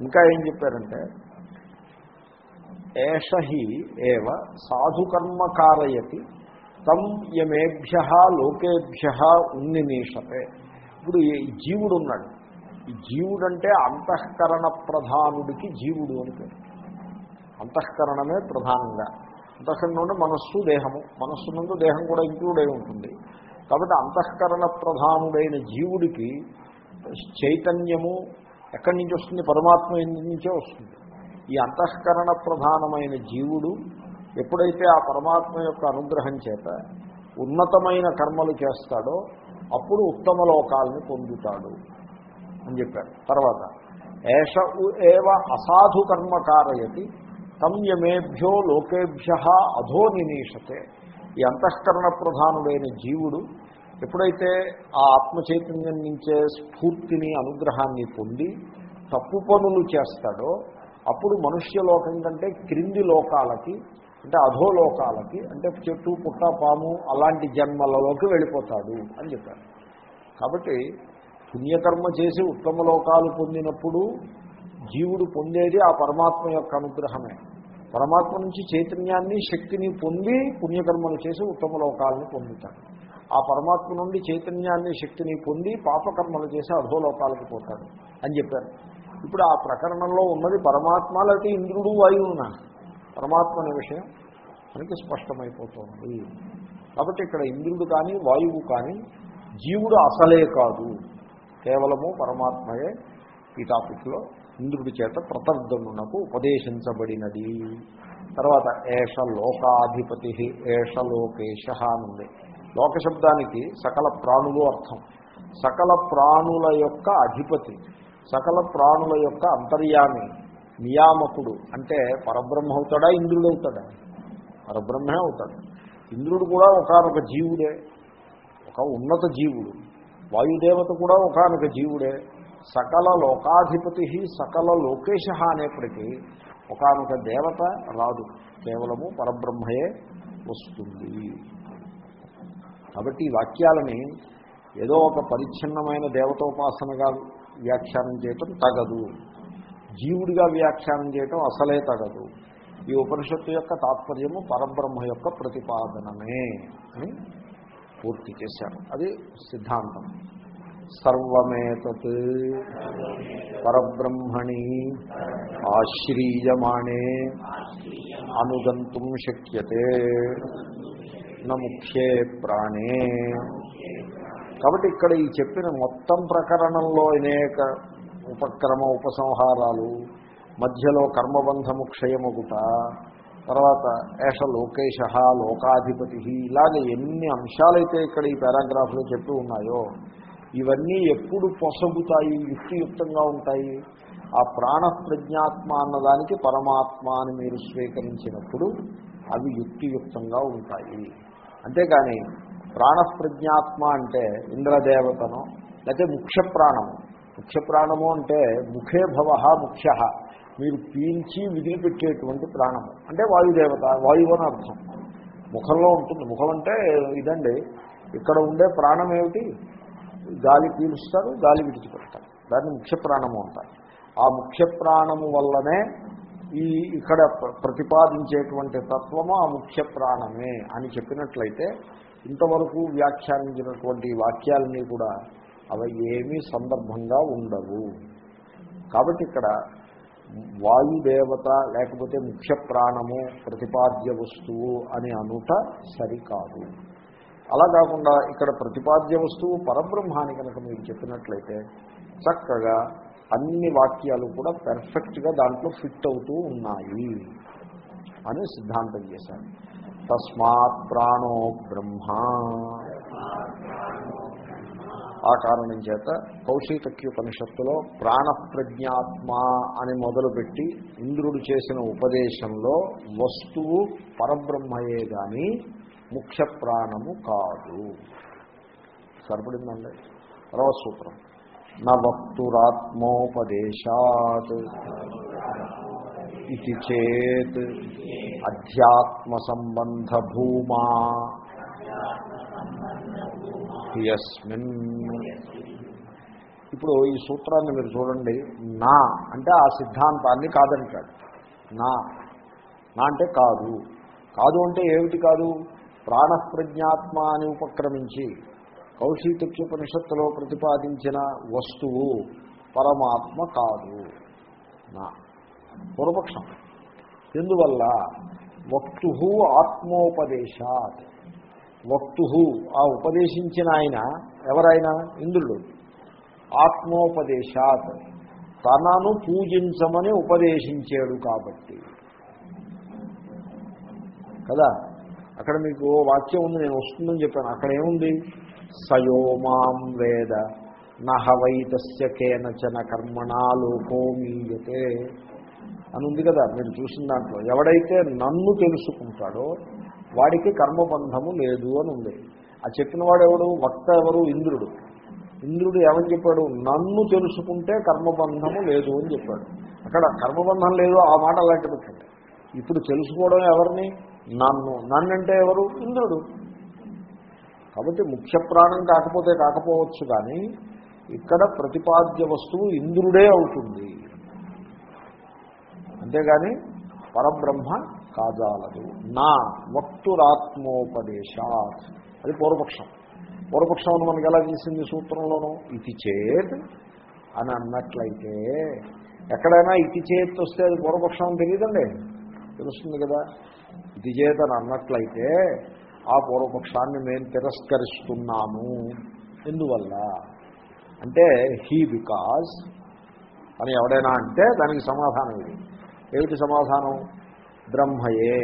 ఇంకా ఏం చెప్పారంటే ఏషహి ఏవ సాధుకర్మ కారయతి తం యమేభ్య లోకేభ్య ఉన్నిమీషతే ఇప్పుడు జీవుడు ఉన్నాడు. ఈ జీవుడు అంటే అంతఃకరణ ప్రధానుడికి జీవుడు అని పేరు. అంతఃకరణమే ప్రధానంగా. అంతఃకరణ అంటే మనస్సు దేహము. మనస్సు నుండి దేహం కూడా ఇంక్లూడ్ అయి ఉంటుంది. కాబట్టి అంతఃకరణ ప్రధానుడైన జీవుడికి చైతన్యము ఎక్కడి నుంచి వస్తుంది? పరమాత్మ నుంచే వస్తుంది. ఈ అంతఃకరణ ప్రధానమైన జీవుడు ఎప్పుడైతే ఆ పరమాత్మ యొక్క అనుగ్రహం చేత ఉన్నతమైన కర్మలు చేస్తాడో అప్పుడు ఉత్తమ లోకాలని పొందుతాడు అని చెప్పారు తర్వాత ఏష ఉ ఏవ అసాధు కర్మ కారయతి లోకేభ్య అధో నినీషతే ఈ అంతఃకరణ ప్రధానుడైన జీవుడు ఎప్పుడైతే ఆ ఆత్మ చైతన్యం నుంచే స్ఫూర్తిని అనుగ్రహాన్ని పొంది తప్పు పనులు చేస్తాడో అప్పుడు మనుష్య లోకం కంటే క్రింది లోకాలకి అంటే అధోలోకాలకి అంటే చెట్టు పుట్ట పాము అలాంటి జన్మలలోకి వెళ్ళిపోతాడు అని చెప్పారు. కాబట్టి పుణ్యకర్మ చేసి ఉత్తమ లోకాలు పొందినప్పుడు జీవుడు పొందేది ఆ పరమాత్మ యొక్క అనుగ్రహమే. పరమాత్మ నుంచి చైతన్యాన్ని శక్తిని పొంది పుణ్యకర్మలు చేసి ఉత్తమ లోకాలను పొందుతాడు. ఆ పరమాత్మ నుండి చైతన్యాన్ని శక్తిని పొంది పాపకర్మలు చేసి అధోలోకాలకు పోతాడు అని చెప్పారు. ఇప్పుడు ఆ ప్రకరణంలో ఉన్నది పరమాత్మ లేకపోతే ఇంద్రుడు వాయువున. పరమాత్మ అనే విషయం మనకి స్పష్టమైపోతుంది. కాబట్టి ఇక్కడ ఇంద్రుడు కానీ వాయువు కానీ జీవుడు అసలే కాదు. కేవలము పరమాత్మయే ఈ టాపిక్లో ఇంద్రుడి చేత ప్రతర్దమునకు ఉపదేశించబడినది. తర్వాత ఏష లోకాధిపతి ఏష లోకేశ అనుంది లోక శబ్దానికి సకల ప్రాణులు అర్థం. సకల ప్రాణుల యొక్క అధిపతి సకల ప్రాణుల యొక్క అంతర్యామి నియామకుడు అంటే పరబ్రహ్మ అవుతాడా ఇంద్రుడు అవుతాడా? పరబ్రహ్మే అవుతాడు. ఇంద్రుడు కూడా ఒకనొక జీవుడే ఒక ఉన్నత జీవుడు. వాయుదేవత కూడా ఒకనొక జీవుడే. సకల లోకాధిపతి సకల లోకేశ అనేప్పటికీ ఒకనొక దేవత రాదు. కేవలము పరబ్రహ్మయే వస్తుంది. కాబట్టి ఈ వాక్యాలని ఏదో ఒక పరిచ్ఛిన్నమైన దేవతోపాసనగా వ్యాఖ్యానం చేయటం తగదు. జీవుడిగా వ్యాఖ్యానం చేయటం అసలే తగదు. ఈ ఉపనిషత్తు యొక్క తాత్పర్యము పరబ్రహ్మ యొక్క ప్రతిపాదనమే అని పూర్తి చేశాను అది సిద్ధాంతం. సర్వమేతత్ పరబ్రహ్మణి ఆశ్రీయమాణే అనుగంతుం శక్యతే. ముఖ్యే ప్రాణే. కాబట్టి ఇక్కడ ఈ చెప్పిన మొత్తం ప్రకరణంలో అనేక ఉపక్రమ ఉపసంహారాలు మధ్యలో కర్మబంధము క్షయమగుట తర్వాత ఏష లోకేశ లోకాధిపతి ఇలాగ ఎన్ని అంశాలైతే ఇక్కడ ఈ పారాగ్రాఫ్లో చెప్తూ ఉన్నాయో ఇవన్నీ ఎప్పుడు పొసగుతాయి యుక్తియుక్తంగా ఉంటాయి. ఆ ప్రాణ ప్రజ్ఞాత్మ అన్నదానికి పరమాత్మ అని మీరు స్వీకరించినప్పుడు అవి యుక్తియుక్తంగా ఉంటాయి. అంతేకాని ప్రాణప్రజ్ఞాత్మ అంటే ఇంద్రదేవతను లేకపోతే ముఖ్య ప్రాణము ముఖ్య ప్రాణము అంటే ముఖే భవ ముఖ్య. మీరు పీల్చి విదిలిపెట్టేటువంటి ప్రాణము. అంటే వాయుదేవత వాయువు అని అర్థం. ముఖంలో ఉంటుంది. ముఖం అంటే ఇదండి ఇక్కడ ఉండే ప్రాణం ఏమిటి? గాలి పీలుస్తారు గాలి విడిచిపెడతారు. దాన్ని ముఖ్య ప్రాణము అంటారు. ఆ ముఖ్య ప్రాణము వల్లనే ఈ ఇక్కడ ప్రతిపాదించేటువంటి తత్వము ఆ ముఖ్య ప్రాణమే అని చెప్పినట్లయితే ఇంతవరకు వ్యాఖ్యానించినటువంటి వాక్యాలన్నీ కూడా అవి ఏమీ సందర్భంగా ఉండవు. కాబట్టి ఇక్కడ వాయుదేవత లేకపోతే ముఖ్య ప్రాణము ప్రతిపాద్య వస్తువు అని అనుట సరికాదు. అలా కాకుండా ఇక్కడ ప్రతిపాద్య వస్తువు పరబ్రహ్మాని కనుక మీరు చెప్పినట్లయితే చక్కగా అన్ని వాక్యాలు కూడా పెర్ఫెక్ట్గా దాంట్లో ఫిట్ అవుతూ ఉన్నాయి అని సిద్ధాంతం చేశారు. తస్మాత్ ప్రాణో బ్రహ్మ. ఆ కారణం చేత కౌశికక్యుపనిషత్తులో ప్రాణప్రజ్ఞాత్మ అని మొదలుపెట్టి ఇంద్రుడు చేసిన ఉపదేశంలో వస్తువు పరబ్రహ్మయే గాని ముఖ్య ప్రాణము కాదు. సరిపడిందండి? తర్వాత సూత్రం. నవక్తురాత్మోపదేశాత్ ఇది చేత్ అధ్యాత్మ సంబంధ భూమా యస్మిన్ ఇప్పుడు ఈ సూత్రాన్ని మీరు చూడండి. నా అంటే ఆ సిద్ధాంతాన్ని కాదంటాడు నా. నా అంటే కాదు. కాదు అంటే ఏమిటి కాదు? ప్రాణప్రజ్ఞాత్మ అని ఉపక్రమించి కౌశీతక్యోపనిషత్తులో ప్రతిపాదించిన వస్తువు పరమాత్మ కాదు. నా. పూర్వపక్షం. ఎందువల్ల వక్తు ఆత్మోపదేశాత్. వక్తు ఆ ఉపదేశించిన ఆయన ఎవరైనా ఇంద్రుడు. ఆత్మోపదేశాత్. తనను పూజించమని ఉపదేశించాడు కాబట్టి. కదా? అక్కడ మీకు వాక్యం ఉంది నేను వస్తుందని చెప్పాను. అక్కడ ఏముంది? సయోమాం వేద. నహవైతస్య కేనచన కర్మణా లోకో మీయతే అని ఉంది కదా మీరు చూసిన దాంట్లో. ఎవడైతే నన్ను తెలుసుకుంటాడో వాడికి కర్మబంధము లేదు అని ఉంది. ఆ చెప్పిన వాడెవడు వక్త ఎవరు? ఇంద్రుడు. ఇంద్రుడు ఏమని చెప్పాడు? నన్ను తెలుసుకుంటే కర్మబంధము లేదు అని చెప్పాడు. అక్కడ కర్మబంధం లేదు ఆ మాట అలాంటి పెట్టండి ఇప్పుడు తెలుసుకోవడం ఎవరిని? నన్ను. నన్నంటే ఎవరు? ఇంద్రుడు. కాబట్టి ముఖ్య ప్రాణం కాకపోతే కాకపోవచ్చు కానీ ఇక్కడ ప్రతిపాద్య వస్తువు ఇంద్రుడే అవుతుంది. అంతేగాని పరబ్రహ్మ కాజాలదు. నా వక్తురాత్మోపదేశాత్. అది పూర్వపక్షం. పూర్వపక్షం మనకి ఎలా చేసింది సూత్రంలోనూ? ఇది చేత్ అని అన్నట్లయితే ఎక్కడైనా ఇది చేత్ వస్తే అది పూర్వపక్షం తెలియదండి. తెలుస్తుంది కదా? ఇది చేత్ అని అన్నట్లయితే ఆ పూర్వపక్షాన్ని మేము తిరస్కరిస్తున్నాము. ఎందువల్ల? అంటే హీ బికాజ్ అని ఎవడైనా అంటే దానికి సమాధానం ఇది. ఏమిటి సమాధానం? బ్రహ్మయే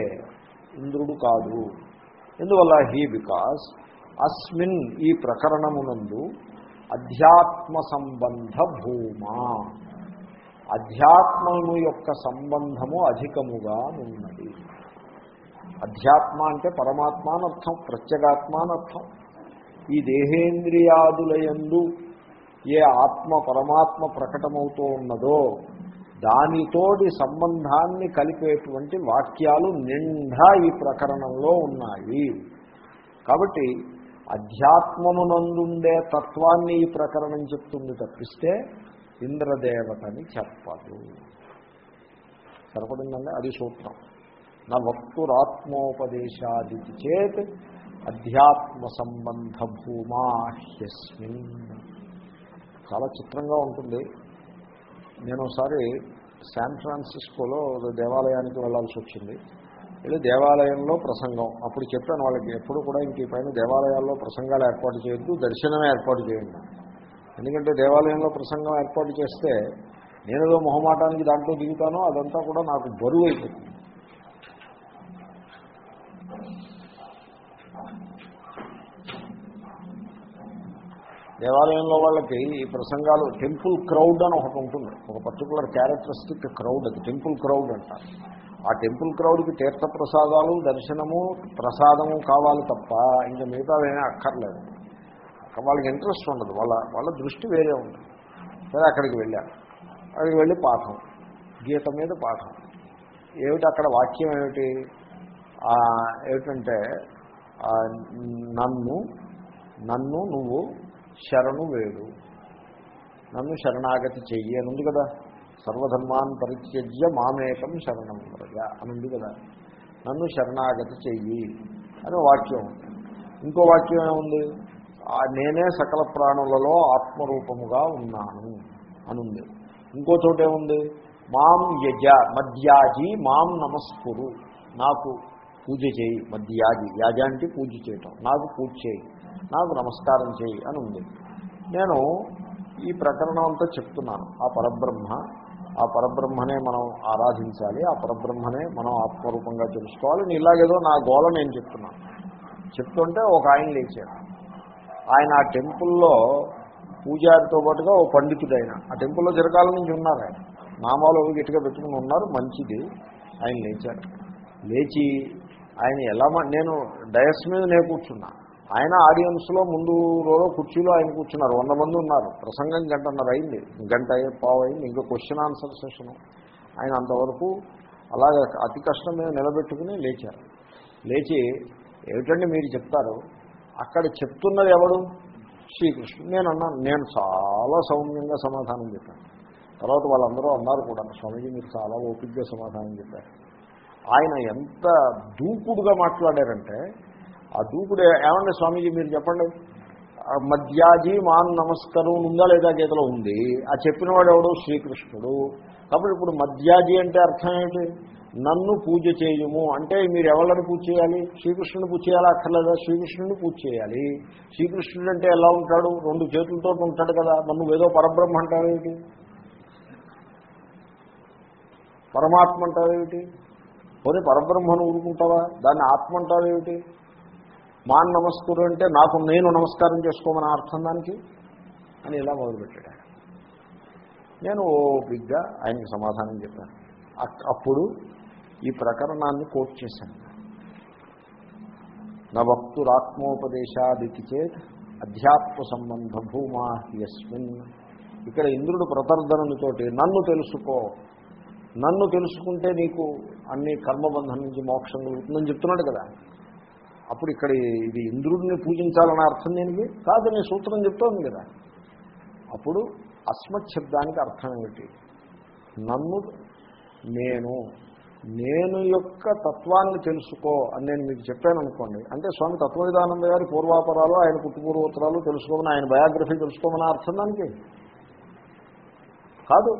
ఇంద్రుడు కాదు. ఎందువల్ల హీ బికాజ్? అస్మిన్ ఈ ప్రకరణమునందు అధ్యాత్మ సంబంధ భూమా. అధ్యాత్మము యొక్క సంబంధము అధికముగా ఉన్నది. అధ్యాత్మ అంటే పరమాత్మ అనర్థం ప్రత్యేగాత్మ అనర్థం ఈ దేహేంద్రియాదులయందు ఏ ఆత్మ పరమాత్మ ప్రకటమవుతూ ఉన్నదో దానితోటి సంబంధాన్ని కలిపేటువంటి వాక్యాలు నిండా ఈ ప్రకరణంలో ఉన్నాయి. కాబట్టి అధ్యాత్మమునందుండే తత్వాన్ని ఈ ప్రకరణం చెప్తుంది తప్పిస్తే ఇంద్రదేవతని చెప్పదు. సరిపడిందండి? అది సూత్రం. నా వక్తురాత్మోపదేశాది చేత్ అధ్యాత్మ సంబంధ భూమాహ్యస్మిన్ చాలా చిత్రంగా ఉంటుంది. నేను ఒకసారి శాన్ ఫ్రాన్సిస్కోలో దేవాలయానికి వెళ్ళాల్సి వచ్చింది. వెళ్ళి దేవాలయంలో ప్రసంగం. అప్పుడు చెప్పాను వాళ్ళకి ఎప్పుడు కూడా ఇంక పైన దేవాలయాల్లో ప్రసంగాలు ఏర్పాటు చేయొద్దు దర్శనమే ఏర్పాటు చేయండి. ఎందుకంటే దేవాలయంలో ప్రసంగం ఏర్పాటు చేస్తే నేనేదో మొహమాటానికి దాంట్లో దిగుతానో అదంతా కూడా నాకు బరువు అయిపోతుంది. దేవాలయంలో వాళ్ళకి ఈ ప్రసంగాలు టెంపుల్ క్రౌడ్ అని ఒకటి ఉంటుంది. ఒక పర్టికులర్ క్యారెక్టరిస్టిక్ క్రౌడ్ అది టెంపుల్ క్రౌడ్ అంటారు ఆ టెంపుల్ క్రౌడ్కి తీర్థ ప్రసాదాలు దర్శనము ప్రసాదము కావాలి తప్ప ఇంకా మిగతావేమీ అక్కర్లేదు. వాళ్ళకి ఇంట్రెస్ట్ ఉండదు. వాళ్ళ వాళ్ళ దృష్టి వేరే ఉంటుంది సరే అక్కడికి వెళ్ళాను అక్కడికి వెళ్ళి పాఠం. గీత మీద పాఠం. ఏమిటి అక్కడ వాక్యం ఏమిటి? ఏమిటంటే నన్ను నన్ను నువ్వు శరణు వేడు. నన్ను శరణాగతి చెయ్యి అని ఉంది కదా. సర్వధర్మాన్ పరిత్యజ్య మామేకం శరణం వ్రజ అని ఉంది కదా. నన్ను శరణాగతి చెయ్యి అనే వాక్యం. ఇంకో వాక్యం ఏముంది? నేనే సకల ప్రాణులలో ఆత్మరూపముగా ఉన్నాను అనుంది. ఇంకో చోట ఏముంది? మాం యజ మధ్యాజి మాం నమస్కురు. నాకు పూజ చేయి మధ్యాజి. యాజ అంటే పూజ చేయటం. నాకు పూజ చేయి. నాకు నమస్కారం చేయి అని ఉంది. నేను ఈ ప్రకరణం అంతా చెప్తున్నాను. ఆ పరబ్రహ్మ ఆ పరబ్రహ్మనే మనం ఆరాధించాలి ఆ పరబ్రహ్మనే మనం ఆత్మరూపంగా తెలుసుకోవాలి నేను ఇలాగేదో నా గోల నేను చెప్తున్నాను. చెప్తుంటే ఒక ఆయన లేచాడు. ఆయన ఆ టెంపుల్లో పూజారితో పాటుగా ఓ పండితుడు ఆ టెంపుల్లో చిరకాల నుంచి ఉన్నారు ఆయన. నామాలు గట్టిగా పెట్టుకుని ఉన్నారు మంచిది ఆయన లేచాడు. లేచి ఆయన ఎలా నేను డయస్ మీద నేను కూర్చున్నా. ఆయన ఆడియన్స్లో ముందు రోజు కుర్చీలో ఆయన కూర్చున్నారు. వంద మంది ఉన్నారు. ప్రసంగం గంటన్నర అయింది. గంట అయ్యే పావు అయింది. ఇంకా క్వశ్చన్ ఆన్సర్ సెషను ఆయన అంతవరకు అలాగే అతి కష్టం మీద నిలబెట్టుకుని లేచారు. లేచి ఏమిటండి మీరు చెప్తారు? అక్కడ చెప్తున్నది ఎవడు? శ్రీకృష్ణుడు. నేను అన్నాను. నేను చాలా సౌమ్యంగా సమాధానం చెప్పాను. తర్వాత వాళ్ళందరూ అన్నారు కూడా స్వామీజీ మీరు చాలా ఓపిక్గా సమాధానం చెప్పారు. ఆయన ఎంత దూకుడుగా మాట్లాడారంటే ఆ దూకుడు ఏమండి స్వామీజీ మీరు చెప్పండి. ఆ మధ్యాజీ మాన్ నమస్కారం ఉందా లేదా గీతలో ఉంది. ఆ చెప్పినవాడు ఎవడు? శ్రీకృష్ణుడు. కాబట్టి ఇప్పుడు మధ్యాజీ అంటే అర్థం ఏంటి నన్ను పూజ చేయము. అంటే మీరు ఎవరిని పూజ చేయాలి? శ్రీకృష్ణుని పూజ చేయాలా అక్కర్లేదా? శ్రీకృష్ణుని పూజ చేయాలి. శ్రీకృష్ణుడు అంటే ఎలా ఉంటాడు? రెండు చేతులతో ఉంటాడు కదా. నన్ను ఏదో పరబ్రహ్మ అంటావేమిటి పరమాత్మ అంటావేమిటి పోనీ పరబ్రహ్మను ఊరుకుంటావా? దాన్ని ఆత్మ అంటావేమిటి మాన్ నమస్కురు అంటే నాకు నేను నమస్కారం చేసుకోమని అర్థం దానికి? అని ఇలా మొదలుపెట్టాడు నేను ఓపిగ్గా ఆయనకి సమాధానం చెప్పాను. అప్పుడు ఈ ప్రకరణాన్ని కోట్ చేశాను. నా వక్తురాత్మోపదేశాదితి చేత్ అధ్యాత్మ సంబంధ భూమా యస్మిన్. ఇక్కడ ఇంద్రుడు ప్రతర్ధనునితోటి నన్ను తెలుసుకో నన్ను తెలుసుకుంటే నీకు అన్ని కర్మబంధం నుంచి మోక్షం కలుగుతుందని చెప్తున్నాడు కదా. అప్పుడు ఇక్కడ ఇది ఇంద్రుడిని పూజించాలని అర్థం దేనికి? కాదు నేను సూత్రం చెప్తోంది కదా. అప్పుడు అస్మత్ శబ్దానికి అర్థం ఏమిటి? నన్ను నేను నేను యొక్క తత్వాన్ని తెలుసుకో అని నేను మీకు చెప్పాను అనుకోండి. అంటే స్వామి తత్వవిధానంద గారి పూర్వాపరాలు ఆయన పుట్టుపూర్వోత్తరాలు తెలుసుకోమని ఆయన బయోగ్రఫీ తెలుసుకోమని అర్థం దానికి? కాదు.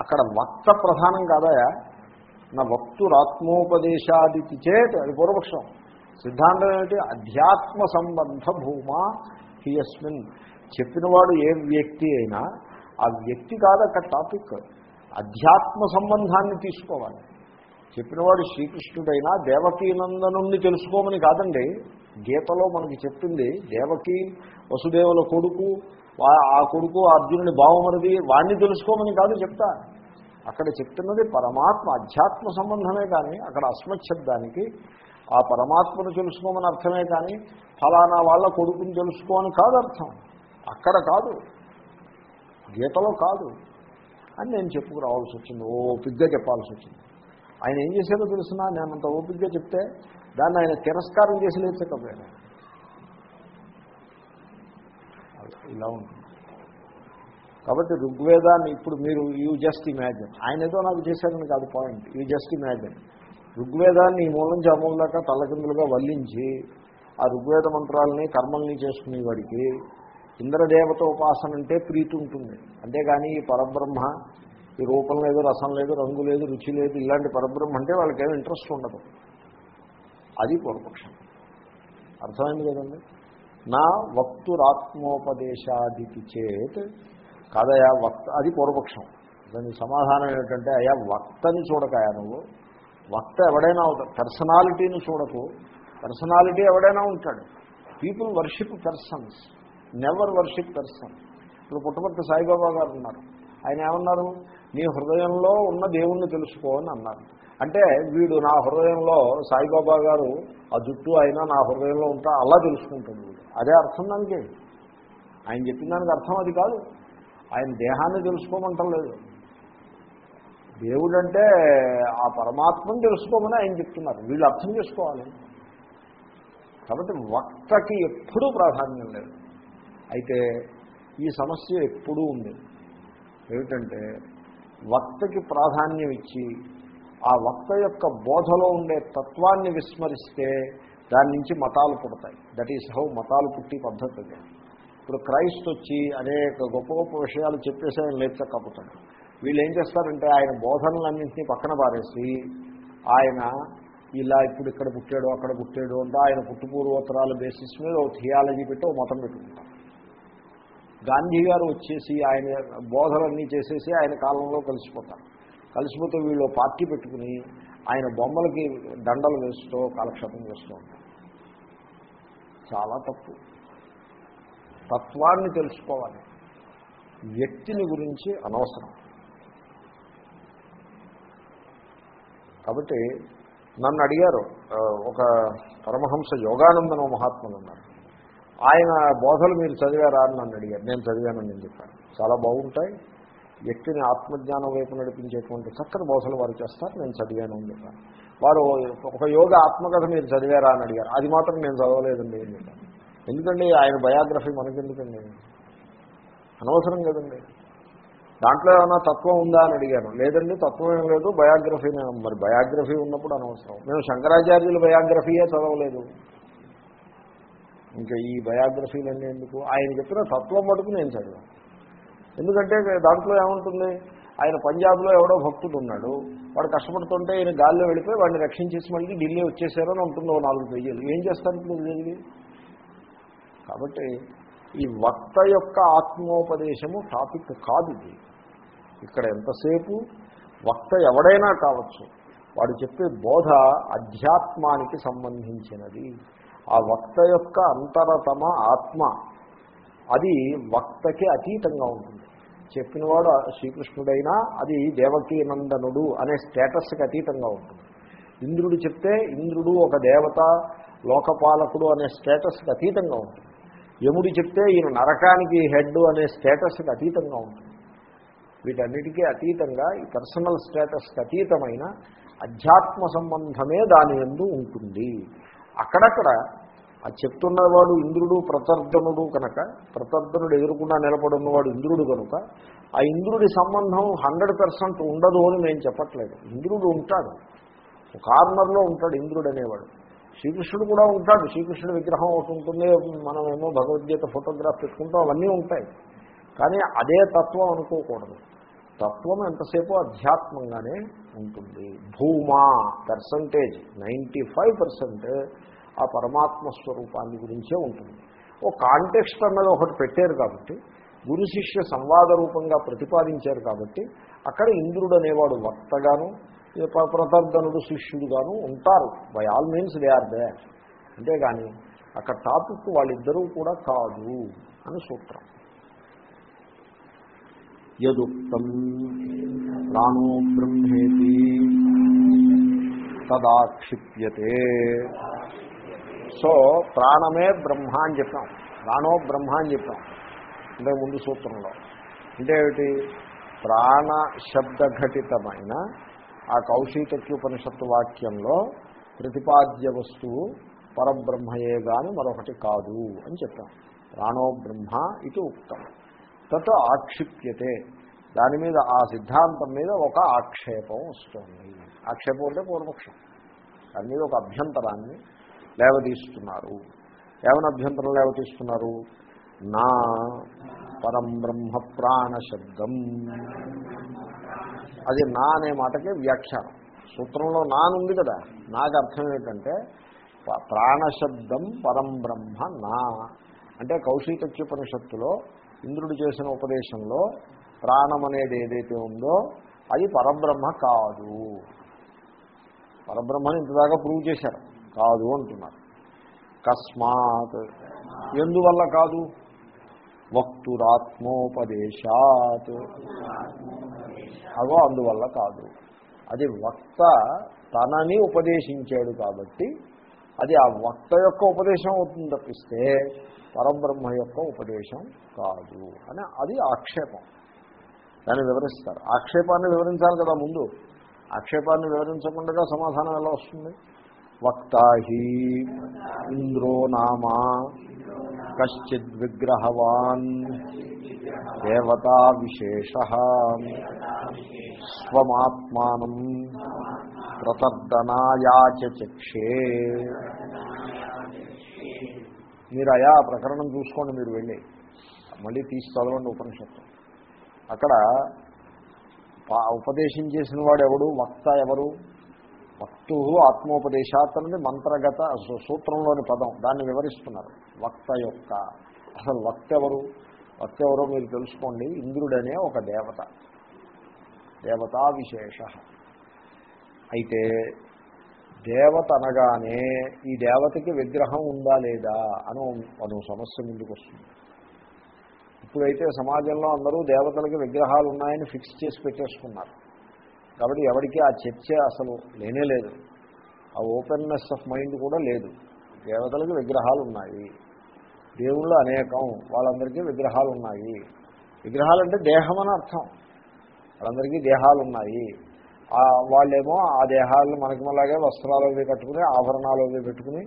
అక్కడ వక్త ప్రధానం కాదాయా నా వక్తురాత్మోపదేశాదితి చేత్ అది పూర్వపక్షం. సిద్ధాంతం ఏమిటి అధ్యాత్మ సంబంధ భూమా హియస్మిన్. చెప్పినవాడు ఏ వ్యక్తి అయినా ఆ వ్యక్తి కాదు అక్కడ టాపిక్. అధ్యాత్మ సంబంధాన్ని తీసుకోవాలి. చెప్పినవాడు శ్రీకృష్ణుడైనా దేవకీనందనుణ్ణి తెలుసుకోమని కాదండి. గీతలో మనకి చెప్పింది దేవకి వసుదేవుల కొడుకు ఆ కొడుకు అర్జునుడి బావమరిది వాణ్ణి తెలుసుకోమని కాదు చెప్తా. అక్కడ చెప్తున్నది పరమాత్మ. అధ్యాత్మ సంబంధమే కానీ అక్కడ అస్మశబ్దానికి ఆ పరమాత్మను తెలుసుకోమని అర్థమే కానీ ఫలానా వాళ్ళ కొడుకుని తెలుసుకోని కాదు అర్థం. అక్కడ కాదు. గీతలో కాదు. అని నేను చెప్పుకురావాల్సి వచ్చింది. ఓపిగ్గా చెప్పాల్సి వచ్చింది. ఆయన ఏం చేశారో తెలుసునా? నేనంత ఓపిగ్గా చెప్తే దాన్ని ఆయన తిరస్కారం చేసి లేచకపోయాను ఇలా ఉంటుంది. కాబట్టి ఋగ్వేదాన్ని ఇప్పుడు మీరు యూ జస్ట్ ఇమాజిన్ ఆయన ఏదో నాకు చేశారని కాదు పాయింట్ యూ జస్ట్ ఇమాజిన్ ఋగ్వేదాన్ని ఈ మూలం నుంచి దాకా తల్లకిందులుగా వల్లించి ఆ ఋగ్వేద మంత్రాలని కర్మల్ని చేసుకునేవాడికి ఇంద్రదేవత ఉపాసన అంటే ప్రీతి ఉంటుంది. అంతేగాని ఈ పరబ్రహ్మ ఈ రూపం లేదు రసం లేదు రంగు లేదు రుచి లేదు ఇలాంటి పరబ్రహ్మ అంటే వాళ్ళకి ఏమి ఇంట్రెస్ట్ ఉండదు. అది పూర్వపక్షం. అర్థమైంది కదండి? నా వక్తురాత్మోపదేశాదికి చేత్ కాదయా వక్త అది పూర్వపక్షం. దాని సమాధానం ఏంటంటే అయా వక్తని చూడకాయా నువ్వు? వక్త ఎవడైనా అవుతాడు. పర్సనాలిటీని చూడకు. పర్సనాలిటీ ఎవడైనా ఉంటాడు. People worship persons. Never worship person. ఇప్పుడు పుట్టపర్తి సాయిబాబా గారు ఉన్నారు. ఆయన ఏమన్నారు? నీ హృదయంలో ఉన్న దేవుణ్ణి తెలుసుకో అని అన్నారు. అంటే వీడు నా హృదయంలో సాయిబాబా గారు ఆ జుట్టు అయినా నా హృదయంలో ఉంటా అలా తెలుసుకుంటుంది వీడు. అదే అర్థం దానికి. ఆయన చెప్పిన దానికి అర్థం అది కాదు. ఆయన దేహాన్ని తెలుసుకోమంటం దేవుడు దేవుడంటే ఆ పరమాత్మను తెలుసుకోమని ఆయన చెప్తున్నారు. వీళ్ళు అర్థం చేసుకోవాలి. కాబట్టి వక్తకి ఎప్పుడూ ప్రాధాన్యం లేదు. అయితే ఈ సమస్య ఎప్పుడూ ఉంది. ఏమిటంటే వక్తకి ప్రాధాన్యం ఇచ్చి ఆ వక్త యొక్క బోధలో ఉండే తత్వాన్ని విస్మరిస్తే దాని నుంచి మతాలు పుడతాయి. దట్ ఈస్ హౌ మతాలు పుట్టి పద్ధతి. ఇప్పుడు క్రైస్ట్ వచ్చి అనేక గొప్ప గొప్ప విషయాలు చెప్పేసి ఆయన లేచకపోతాడు వీళ్ళు ఏం చేస్తారంటే ఆయన బోధనలన్నింటినీ పక్కన పారేసి ఆయన ఇలా ఇప్పుడు ఇక్కడ పుట్టాడు అక్కడ పుట్టాడు అంటే ఆయన పుట్టుపూర్వోత్తరాల బేసిస్ మీద ఒక థియాలజీ పెట్టి ఒక మతం పెట్టుకుంటారు. గాంధీ గారు వచ్చేసి ఆయన బోధలన్నీ చేసేసి ఆయన కాలంలో కలిసిపోతారు. కలిసిపోతే వీళ్ళు పార్టీ పెట్టుకుని ఆయన బొమ్మలకి దండలు వేస్తూ కాలక్షేపం చేస్తూ ఉంటారు. చాలా తప్పు. తత్వాన్ని తెలుసుకోవాలి. వ్యక్తిని గురించి అనవసరం. కాబట్టి నన్ను అడిగారు ఒక పరమహంస యోగానందన మహాత్ములు ఉన్నారు. ఆయన బోధలు మీరు చదివారా? అని నన్ను అడిగారు. నేను చదివానని నేను చెప్పాను. చాలా బాగుంటాయి. వ్యక్తిని ఆత్మజ్ఞానం వైపు నడిపించేటువంటి చక్కని బోధలు వారు చేస్తారు. నేను చదివాను అని చెప్పాను వారు ఒక యోగ ఆత్మకథ మీరు చదివారా అని అడిగారు. అది మాత్రం నేను చదవలేదండి అని చెప్పాను ఎందుకండి? ఆయన బయోగ్రఫీ మనకెందుకండి? అనవసరం కదండి. దాంట్లో ఏమైనా తత్వం ఉందా అని అడిగాను. లేదండి తత్వం ఏం లేదు బయోగ్రఫీ మరి బయోగ్రఫీ ఉన్నప్పుడు అనవసరం. మేము శంకరాచార్యుల బయోగ్రఫీయే చదవలేదు. ఇంకా ఈ బయోగ్రఫీలన్నీ ఎందుకు? ఆయన చెప్పిన తత్వం మటుకు నేను చదివాను. ఎందుకంటే దాంట్లో ఏముంటుంది? ఆయన పంజాబ్లో ఎవడో భక్తుడు ఉన్నాడు. వాడు కష్టపడుతుంటే ఈయన గాల్లో వెళ్ళిపోయి వాడిని రక్షించేసి మళ్ళీ ఢిల్లీ వచ్చేసారని ఉంటుంది ఓ నాలుగు పేజీలు. ఏం చేస్తారు ఇప్పుడు కాబట్టి ఈ వక్త యొక్క ఆత్మోపదేశము టాపిక్ కాదు ఇది. ఇక్కడ ఎంతసేపు? వక్త ఎవడైనా కావచ్చు. వాడు చెప్పే బోధ అధ్యాత్మానికి సంబంధించినది. ఆ వక్త యొక్క అంతరతమ ఆత్మ అది వక్తకి అతీతంగా ఉంటుంది. చెప్పినవాడు శ్రీకృష్ణుడైనా అది దేవకీ నందనుడు అనే స్టేటస్కి అతీతంగా ఉంటుంది. ఇంద్రుడు చెప్తే ఇంద్రుడు ఒక దేవత లోకపాలకుడు అనే స్టేటస్కి అతీతంగా ఉంటుంది. యముడు చెప్తే ఈయన నరకానికి హెడ్ అనే స్టేటస్కి అతీతంగా ఉంటుంది. వీటన్నిటికీ అతీతంగా ఈ పర్సనల్ స్టేటస్కి అతీతమైన అధ్యాత్మ సంబంధమే దాని ఎందు ఉంటుంది. అక్కడక్కడ ఆ చెప్తున్నవాడు ఇంద్రుడు ప్రతర్ధనుడు కనుక ప్రతర్ధనుడు ఎదురకుండా నిలబడున్నవాడు ఇంద్రుడు కనుక ఆ ఇంద్రుడి సంబంధం హండ్రెడ్ పర్సెంట్ ఉండదు అని నేను చెప్పట్లేదు. ఇంద్రుడు ఉంటాడు. కార్నర్లో ఉంటాడు ఇంద్రుడు అనేవాడు. శ్రీకృష్ణుడు కూడా ఉంటాడు. శ్రీకృష్ణుడి విగ్రహం ఒకటి ఉంటుంది. మనమేమో భగవద్గీత ఫోటోగ్రాఫ్ పెట్టుకుంటాం. అవన్నీ ఉంటాయి. కానీ అదే తత్వం అనుకోకూడదు. తత్వం ఎంతసేపు అధ్యాత్మంగానే ఉంటుంది. భూమా పర్సంటేజ్ నైంటీ ఆ పరమాత్మ స్వరూపాన్ని గురించే ఉంటుంది. ఓ కాంటెక్స్ట్ అన్నది ఒకటి పెట్టారు కాబట్టి గురు శిష్య సంవాద రూపంగా ప్రతిపాదించారు కాబట్టి అక్కడ ఇంద్రుడు అనేవాడు వక్తగాను ప్రతర్ధనుడు శిష్యుడుగాను ఉంటారు. By all means they are they అంతేగాని అక్కడ టాపిక్ వాళ్ళిద్దరూ కూడా కాదు అని సూత్రం. యదుక్తం. ప్రాణో బ్రహ్మేతి. తదాక్షిప్యతే సో ప్రాణమే బ్రహ్మ అని చెప్పాం. ప్రాణో బ్రహ్మ అని చెప్పాం. అంటే ముందు సూత్రంలో. అంటే ఏమిటి? ప్రాణ శబ్దఘటితమైన ఆ కౌశీతక్యుపనిషత్తు వాక్యంలో ప్రతిపాద్య వస్తువు పరబ్రహ్మయే గాని మరొకటి కాదు అని చెప్పాం. ప్రాణో బ్రహ్మ ఇది ఉక్తం తత్ ఆక్షిప్యతే. దాని మీద ఆ సిద్ధాంతం మీద ఒక ఆక్షేపం వస్తుంది. ఆక్షేపం అంటే పూర్వపక్షం. దాని మీద ఒక అభ్యంతరాన్ని లేవదీస్తున్నారు. ఏమైనా అభ్యంతరం లేవతీస్తున్నారు నా పరం బ్రహ్మ ప్రాణశబ్దం అది నా అనే మాటకి వ్యాఖ్యానం. సూత్రంలో నానుంది కదా. నాకు అర్థం ఏంటంటే ప్రాణశబ్దం పరం బ్రహ్మ నా. అంటే కౌశికత్యుపనిషత్తులో ఇంద్రుడు చేసిన ఉపదేశంలో ప్రాణం అనేది ఏదైతే ఉందో అది పరబ్రహ్మ కాదు. పరబ్రహ్మని ఇంతదాకా ప్రూవ్ చేశారు. కాదు అంటున్నారు. కస్మాత్. ఎందువల్ల కాదు? వక్తురాత్మోపదేశాత్. అగో అందువల్ల కాదు. అది వక్త తనని ఉపదేశించాడు కాబట్టి అది ఆ వక్త యొక్క ఉపదేశం అవుతుంది తప్పిస్తే పరబ్రహ్మ యొక్క ఉపదేశం కాదు అని అది ఆక్షేపం. దాన్ని వివరిస్తారు. ఆక్షేపాన్ని వివరించాలి కదా ముందు. ఆక్షేపాన్ని వివరించకుండా సమాధానం ఎలా వస్తుంది? వక్తాహి ఇంద్రో నామా కశ్చిద్ విగ్రహవాన్ దేవతా విశేష స్వమాత్మానం ప్రతర్దనాయాచక్షే మీరు అయా ప్రకరణం చూసుకోండి మీరు వెళ్ళి. మళ్ళీ తీసి చదవండి ఉపనిషత్తు. అక్కడ ఉపదేశం చేసిన వాడు ఎవడు? వక్త ఎవరు? వక్తు ఆత్మోపదేశాత్ అనేది మంత్రగత సూత్రంలోని పదం. దాన్ని వివరిస్తున్నారు. వక్త యొక్క. అసలు వక్త ఎవరు? వక్త ఎవరో మీరు తెలుసుకోండి. ఇంద్రుడనే ఒక దేవత. దేవతా విశేష. అయితే దేవత అనగానే ఈ దేవతకి విగ్రహం ఉందా లేదా అని అను సమస్య ముందుకు వస్తుంది. ఇప్పుడైతే సమాజంలో అందరూ దేవతలకి విగ్రహాలు ఉన్నాయని ఫిక్స్ చేసి పెట్టేసుకున్నారు. కాబట్టి ఎవరికి ఆ చర్చ అసలు లేనే లేదు. ఆ ఓపెన్నెస్ ఆఫ్ మైండ్ కూడా లేదు. దేవతలకి విగ్రహాలు ఉన్నాయి. దేవుళ్ళు అనేకం. వాళ్ళందరికీ విగ్రహాలు ఉన్నాయి. విగ్రహాలు అంటే దేహం అని అర్థం. వాళ్ళందరికీ దేహాలు ఉన్నాయి. వాళ్ళేమో ఆ దేహాలను మనకి మళ్ళాగే వస్త్రాలు అవి కట్టుకుని ఆభరణాలు అవి పెట్టుకుని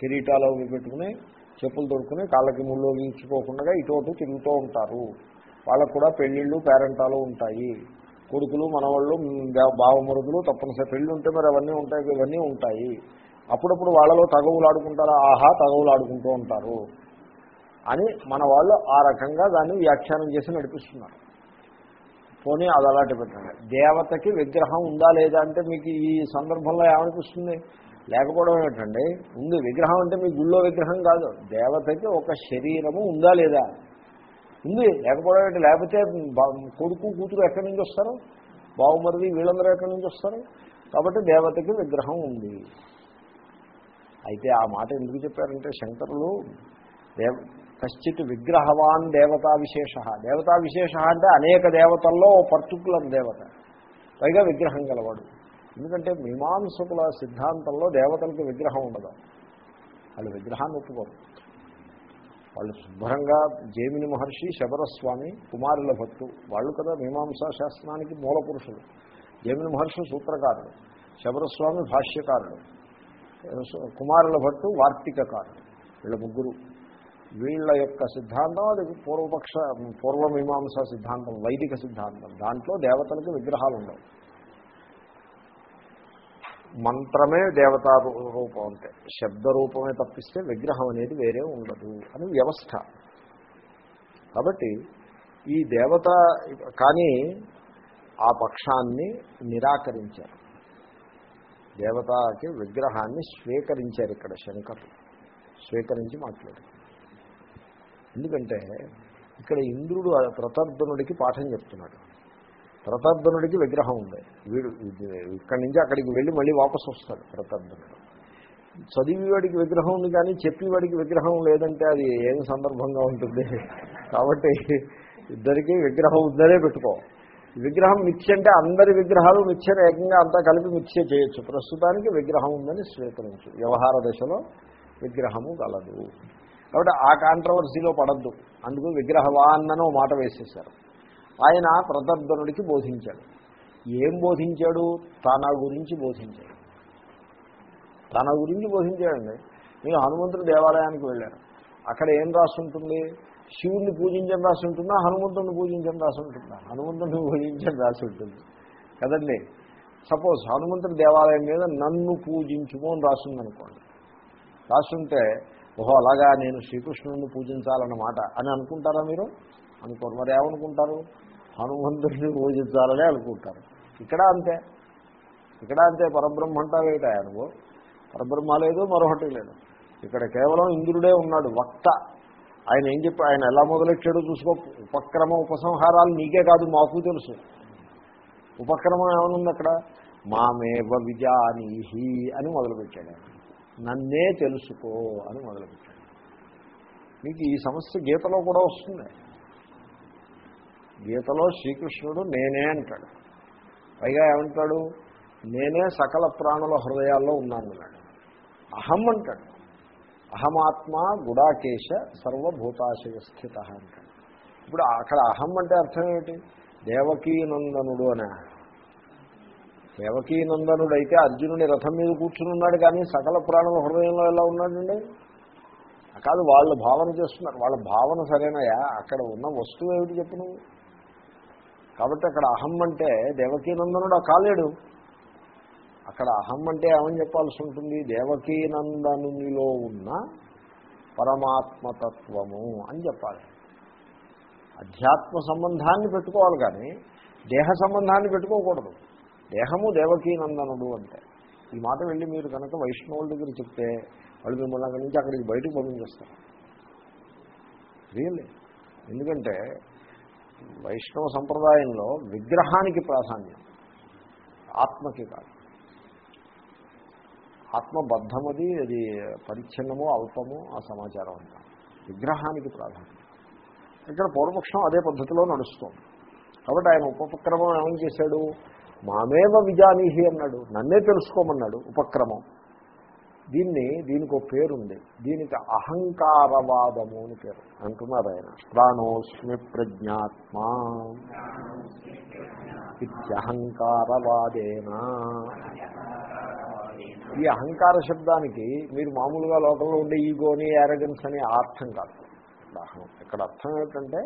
కిరీటాలు అవి పెట్టుకుని చెప్పులు దొరుకుని కాళ్ళకి ముళ్ళు వీల్చుకోకుండా ఇటు తిరుగుతూ ఉంటారు. వాళ్ళకు కూడా పెళ్ళిళ్ళు పేరెంటాలు ఉంటాయి. కొడుకులు మనవాళ్ళు బావమరుదులు తప్పనిసరి పెళ్ళి ఉంటే మరి అవన్నీ ఉంటాయి ఇవన్నీ ఉంటాయి. అప్పుడప్పుడు వాళ్ళలో తగవులు ఆడుకుంటారా? ఆహా తగవులు ఆడుకుంటూ ఉంటారు. అని మన వాళ్ళు ఆ రకంగా దాన్ని వ్యాఖ్యానం చేసి నడిపిస్తున్నారు. పోనీ అది అలాంటి పెట్టండి. దేవతకి విగ్రహం ఉందా లేదా అంటే మీకు ఈ సందర్భంలో ఏమనిపిస్తుంది? లేకపోవడం ఏంటండి ఉంది విగ్రహం అంటే మీ గుళ్ళో విగ్రహం కాదు. దేవతకి ఒక శరీరము ఉందా లేదా? ఉంది. లేకపోవడం ఏంటి లేకపోతే కొడుకు కూతురు ఎక్కడి నుంచి వస్తారు? బావుమరిది వీళ్ళందరూ ఎక్కడి నుంచి వస్తారు? కాబట్టి దేవతకి విగ్రహం ఉంది. అయితే ఆ మాట ఎందుకు చెప్పారంటే శంకరులు దేవ కశ్చిత్ విగ్రహవాన్ దేవతా విశేష. దేవతా విశేష అంటే అనేక దేవతల్లో పర్టికులర్ దేవత. పైగా విగ్రహం గలవాడు. ఎందుకంటే మీమాంసకుల సిద్ధాంతంలో దేవతలకు విగ్రహం ఉండదు. వాళ్ళు విగ్రహాన్ని ఒప్పుకోరు. వాళ్ళు శుభ్రంగా జేమిని మహర్షి శబరస్వామి కుమారుల భక్తు వాళ్ళు కదా మీమాంసా శాస్త్రానికి మూల పురుషులు. జేమిని మహర్షి సూత్రకారుడు శబరస్వామి భాష్యకారుడు కుమారుల భట్టు వార్తికకారుడు వీళ్ళ ముగ్గురు. వీళ్ళ యొక్క సిద్ధాంతం అది పూర్వపక్ష పూర్వమీమాంసా సిద్ధాంతం వైదిక సిద్ధాంతం. దాంట్లో దేవతలకు విగ్రహాలు ఉండవు. మంత్రమే దేవతా రూపం అంటే. శబ్ద రూపమే తప్పిస్తే విగ్రహం అనేది వేరే ఉండదు అని వ్యవస్థ. కాబట్టి ఈ దేవత కానీ ఆ పక్షాన్ని నిరాకరించారు. దేవతకి విగ్రహాన్ని స్వీకరించారు ఇక్కడ శంకరులు. స్వీకరించి మాట్లాడారు. ఎందుకంటే ఇక్కడ ఇంద్రుడు ఆ పాఠం చెప్తున్నాడు. ప్రతార్ధనుడికి విగ్రహం ఉంది. వీడు ఇక్కడి నుంచి అక్కడికి వెళ్ళి మళ్ళీ వాపసు వస్తాడు ప్రతర్ధనుడు. చదివేవాడికి విగ్రహం ఉంది కానీ చెప్పేవాడికి విగ్రహం లేదంటే అది ఏం సందర్భంగా ఉంటుంది? కాబట్టి ఇద్దరికి విగ్రహం ఉందనే పెట్టుకో. విగ్రహం మిక్స్ అంటే అందరి విగ్రహాలు మిథ్యను ఏకంగా అంతా కలిపి మిథ్య చేయొచ్చు. ప్రస్తుతానికి విగ్రహం ఉందని స్వీకరించు. వ్యవహార దశలో విగ్రహము గలదు. కాబట్టి ఆ కాంట్రవర్సీలో పడద్దు. అందుకు విగ్రహవాన్ననో మాట వేసేశారు. ఆయన ప్రతర్ధనుడికి బోధించాడు. ఏం బోధించాడు? తన గురించి బోధించాడు. తన గురించి బోధించాడండి. మీరు హనుమంతుడి దేవాలయానికి వెళ్ళారు అక్కడ ఏం రాసి ఉంటుంది శివుణ్ణి పూజించని రాసి ఉంటుందా హనుమంతుడిని పూజించని రాసి ఉంటుందా హనుమంతుడిని పూజించని రాసి ఉంటుంది కదండి? సపోజ్ హనుమంతుడి దేవాలయం మీద నన్ను పూజించుకో అని రాసిందనుకోండి. రాసుంటే ఓహో అలాగా నేను శ్రీకృష్ణుడిని పూజించాలన్నమాట అని అనుకుంటారా మీరు? అనుకోరు మరి ఏమనుకుంటారు హనుమంతుడిని పూజించాలని అనుకుంటారు. ఇక్కడ అంతే. ఇక్కడ అంతే పరబ్రహ్మ అంటావేట అనుభవం పరబ్రహ్మ లేదు మరొకటి లేదు. ఇక్కడ కేవలం ఇంద్రుడే ఉన్నాడు వక్త. ఆయన ఏం చెప్పి ఆయన ఎలా మొదలెట్టాడో చూసుకో. ఉపక్రమ ఉపసంహారాలు నీకే కాదు మాకు తెలుసు. ఉపక్రమం ఏమనుంది అక్కడ? మామేవ విజానీహి అని మొదలుపెట్టాడు ఆయన. నన్నే తెలుసుకో అని మొదలుపెట్టాడు. మీకు ఈ సమస్య గీతలో కూడా వస్తుంది. గీతలో శ్రీకృష్ణుడు నేనే అంటాడు. పైగా ఏమంటాడు? నేనే సకల ప్రాణుల హృదయాల్లో ఉన్నానన్నాడు అహం అంటాడు. అహమాత్మ గుడాకేశ సర్వభూతాశయ స్థిత అంటాడు. ఇప్పుడు అక్కడ అహం అంటే అర్థం ఏమిటి? దేవకీనందనుడు అనే దేవకీనందనుడు అయితే అర్జునుడి రథం మీద కూర్చుని ఉన్నాడు కానీ సకల ప్రాణుల హృదయంలో ఎలా ఉన్నాడండి? కాదు వాళ్ళు భావన చేస్తున్నారు. వాళ్ళ భావన సరైనయా అక్కడ ఉన్న వస్తువు ఏమిటి చెప్పు నువ్వు? కాబట్టి అక్కడ అహం అంటే దేవకీనందనుడు ఆ కాలేడు. అక్కడ అహం అంటే ఏమని చెప్పాల్సి ఉంటుంది? దేవకీనందనునిలో ఉన్న పరమాత్మతత్వము అని చెప్పాలి. అధ్యాత్మ సంబంధాన్ని పెట్టుకోవాలి కానీ దేహ సంబంధాన్ని పెట్టుకోకూడదు. దేహము దేవకీనందనుడు అంటే. ఈ మాట వెళ్ళి మీరు కనుక వైష్ణవుల దగ్గర చెప్తే వాళ్ళు మిమ్మల్ని అక్కడి నుంచి అక్కడికి బయటకు పంపించేస్తారు. రియల్లీ ఎందుకంటే వైష్ణవ సంప్రదాయంలో విగ్రహానికి ప్రాధాన్యం ఆత్మకి కాదు. ఆత్మబద్ధమది అది పరిచ్ఛిన్నము అల్పము ఆ సమాచారం అంతా. విగ్రహానికి ప్రాధాన్యం. ఇక్కడ పూర్వపక్షం అదే పద్ధతిలో నడుస్తుంది. కాబట్టి ఆయన ఉపక్రమం ఏమని చేశాడు? మామేవ విజానీహి అన్నాడు. నన్నే తెలుసుకోమన్నాడు ఉపక్రమం. దీన్ని దీనికి ఒక పేరుంది. దీనికి అహంకారవాదము అని పేరు. అంటున్నారు ఆయన. ప్రాణోస్మి ప్రజ్ఞాత్మా. ఇత్యహంకారవాదేనా. ఈ అహంకార శబ్దానికి మీరు మామూలుగా లోకంలో ఉండే ఈగోని యారగన్స్ అని అర్థం కాదు. ఇక్కడ అర్థం ఏంటంటే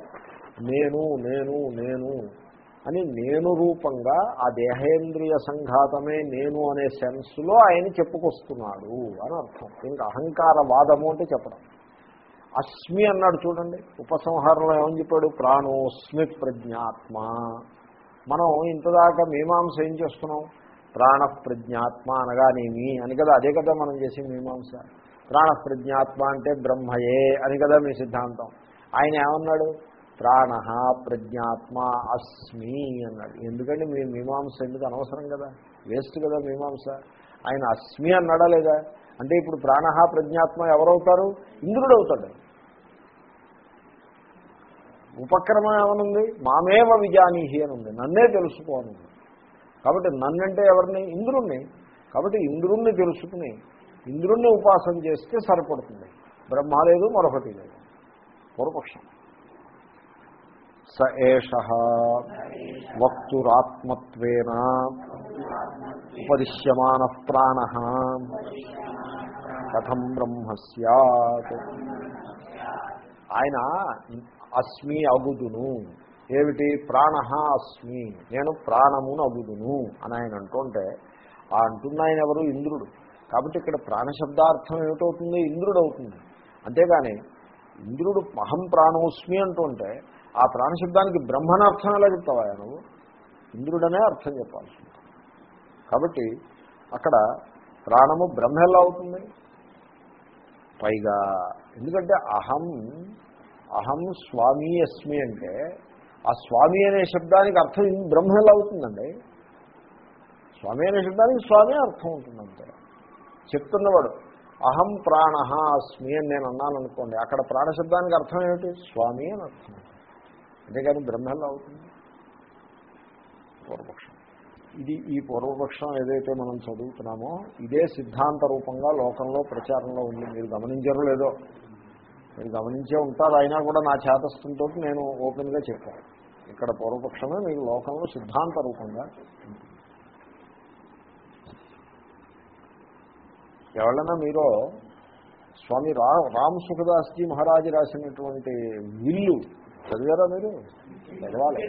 నేను నేను నేను అని నేను రూపంగా ఆ దేహేంద్రియ సంఘాతమే నేను అనే సెన్స్లో ఆయన చెప్పుకొస్తున్నాడు అని అర్థం. ఇంకా అహంకార వాదము అంటే చెప్పడం. అస్మి అన్నాడు చూడండి. ఉపసంహారంలో ఏమని చెప్పాడు? ప్రాణోస్మి ప్రజ్ఞాత్మ. మనం ఇంతదాకా మీమాంస ఏం చేస్తున్నాం? ప్రాణ ప్రజ్ఞాత్మ అనగానేమి? అని కదా అదే కదా మనం చేసే మీమాంస. ప్రాణ ప్రజ్ఞాత్మ అంటే బ్రహ్మయే అని కదా మీ సిద్ధాంతం. ఆయన ఏమన్నాడు? ప్రాణ ప్రజ్ఞాత్మ అస్మి అన్నాడు. ఎందుకంటే మీ మీమాంస ఎందుకు అనవసరం కదా? వేస్ట్ కదా మీమాంస? ఆయన అస్మి అన్నాడా లేదా? అంటే ఇప్పుడు ప్రాణ ప్రజ్ఞాత్మ ఎవరవుతారు? ఇంద్రుడు అవుతాడు ఉపక్రమం ఏమనుంది? మామేవ విజానీహి అని ఉంది నన్నే తెలుసుకోనుంది కాబట్టి నన్నంటే ఎవరిని? ఇంద్రుణ్ణి. కాబట్టి ఇంద్రుణ్ణి తెలుసుకుని ఇంద్రుణ్ణి ఉపాసన చేస్తే సరిపడుతుంది. బ్రహ్మ లేదు మరొకటి లేదు. పూర్వపక్షం. స ఏష వక్తురాత్మత్వేన ఉపదిశ్యమాన ప్రాణ కథం బ్రహ్మ సత్ ఆయన అస్మి అగుదును. ఏమిటి? ప్రాణ అస్మి. నేను ప్రాణమును అగుదును అని ఆయన అంటుంటే ఆ అంటున్న ఆయన ఎవరు? ఇంద్రుడు. కాబట్టి ఇక్కడ ప్రాణశబ్దార్థం ఏమిటవుతుంది? ఇంద్రుడు అవుతుంది అంతేగాని ఇంద్రుడు అహం ప్రాణోస్మి అంటుంటే ఆ ప్రాణశబ్దానికి బ్రహ్మణ అర్థం ఎలా చెప్తావా నువ్వు? ఇంద్రుడనే అర్థం చెప్పాల్సి ఉంటుంది. కాబట్టి అక్కడ ప్రాణము బ్రహ్మ ఎలా అవుతుంది? పైగా ఎందుకంటే అహం అహం స్వామి అస్మి అంటే ఆ స్వామి అనే శబ్దానికి అర్థం బ్రహ్మ ఎలా అవుతుందండి? స్వామి అనే శబ్దానికి స్వామి అర్థం ఉంటుందంటే. చెప్తున్నవాడు అహం ప్రాణ అస్మి అని నేను అన్నాను అనుకోండి అక్కడ ప్రాణశబ్దానికి అర్థం ఏమిటి? స్వామి అని అర్థం. అంతేకాని బ్రహ్మ అవుతుంది. పూర్వపక్షం. ఇది ఈ పూర్వపక్షం ఏదైతే మనం చదువుతున్నామో ఇదే సిద్ధాంత రూపంగా లోకంలో ప్రచారంలో ఉంది. మీరు గమనించారో లేదో. మీరు గమనించే ఉంటారు. అయినా కూడా నా చేతస్థంతో నేను ఓపెన్గా చెప్పాను. ఇక్కడ పూర్వపక్షమే మీరు లోకంలో సిద్ధాంత రూపంగా ఎవరైనా మీరు స్వామి రా రామ్ సుఖదాస్జీ మహారాజు రాసినటువంటి విల్లు చదివారా మీరు? చదవాలి.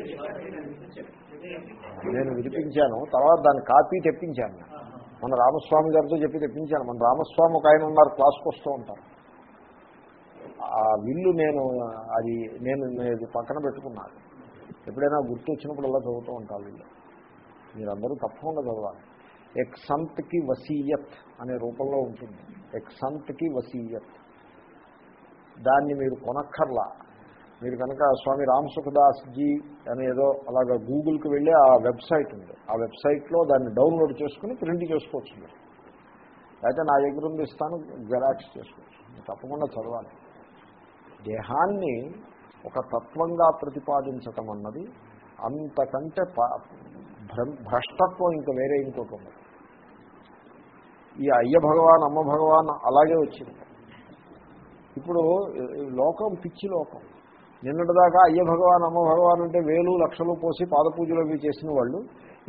నేను వినిపించాను తర్వాత దాని కాపీ తెప్పించాను. మన రామస్వామి గారితో చెప్పి తెప్పించాను. మన రామస్వామి ఒక ఆయన ఉన్నారు క్లాస్కి వస్తూ ఉంటారు. ఆ విల్లు నేను అది నేను పక్కన పెట్టుకున్నాను ఎప్పుడైనా గుర్తు వచ్చినప్పుడల్లా చదువుతూ ఉంటాను వీళ్ళు. మీరందరూ తప్పకుండా చదవాలి. ఎక్సంత్కి వసీయత్ అనే రూపంలో ఉంటుంది. ఎక్సంత్కి వసీయత్. దాన్ని మీరు కొనక్కర్లా. మీరు కనుక స్వామి రామ్ సుఖదాస్ జీ అనేదో అలాగా గూగుల్కి వెళ్ళి ఆ వెబ్సైట్ ఉంది. ఆ వెబ్సైట్లో దాన్ని డౌన్లోడ్ చేసుకుని ప్రింట్ చేసుకోవచ్చు మీరు. అయితే నా దగ్గర ఉంది ఇస్తాను జెరాక్స్ చేసుకోవచ్చు. తప్పకుండా చదవాలి. దేహాన్ని ఒక తత్వంగా ప్రతిపాదించటం అన్నది అంతకంటే భ్రష్టత్వం ఇంకా వేరే ఇంకోటి ఉంది. ఈ అయ్య భగవాన్ అమ్మ భగవాన్ అలాగే వచ్చింది. ఇప్పుడు లోకం పిచ్చి లోకం. నిన్నటిదాకా అయ్య భగవాన్ అమ్మ భగవాన్ అంటే వేలు లక్షలు పోసి పాదపూజలు అవి చేసిన వాళ్ళు.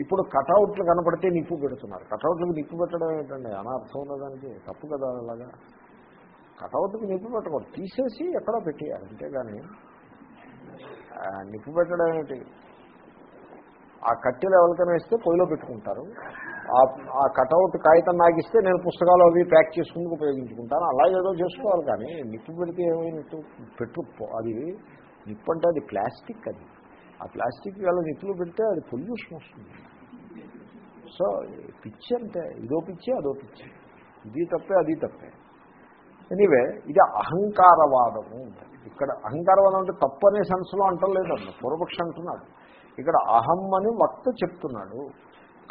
ఇప్పుడు కటౌట్లు కనపడితే నిప్పు పెడుతున్నారు. కటౌట్లకు నిప్పు పెట్టడం ఏంటండి? అనర్థం ఉన్నదానికి తప్పు కదా అలాగా? కటౌట్కి నిప్పు పెట్టకూడదు. తీసేసి ఎక్కడో పెట్టేయాలి అంతేగాని నిప్పు పెట్టడం ఏమిటి ఆ కట్టెలు ఎవరికైనా ఇస్తే పొయ్యిలో పెట్టుకుంటారు. ఆ కటౌట్ కాగితం నాగిస్తే నేను పుస్తకాలు అవి ప్యాక్ చేసుకుందుకు ఉపయోగించుకుంటాను. అలాగేదో చేసుకోవాలి కానీ నిప్పు పెడితే ఏమైనట్టు పెట్టు అది నిప్పు అంటే అది ప్లాస్టిక్ అది. ఆ ప్లాస్టిక్ వల్ల నిప్పులు పెడితే అది పొల్యూషన్ వస్తుంది. సో పిచ్చి అంటే ఇదో పిచ్చి అదో పిచ్చి. ఇది తప్పే అది తప్పే. ఎనీవే ఇది అహంకారవాదము ఇక్కడ అహంకారవాదం అంటే తప్పు అనే సెన్స్లో అంటలేదు అన్న పూర్వపక్ష అంటున్నాడు. ఇక్కడ అహం అని వక్త చెప్తున్నాడు.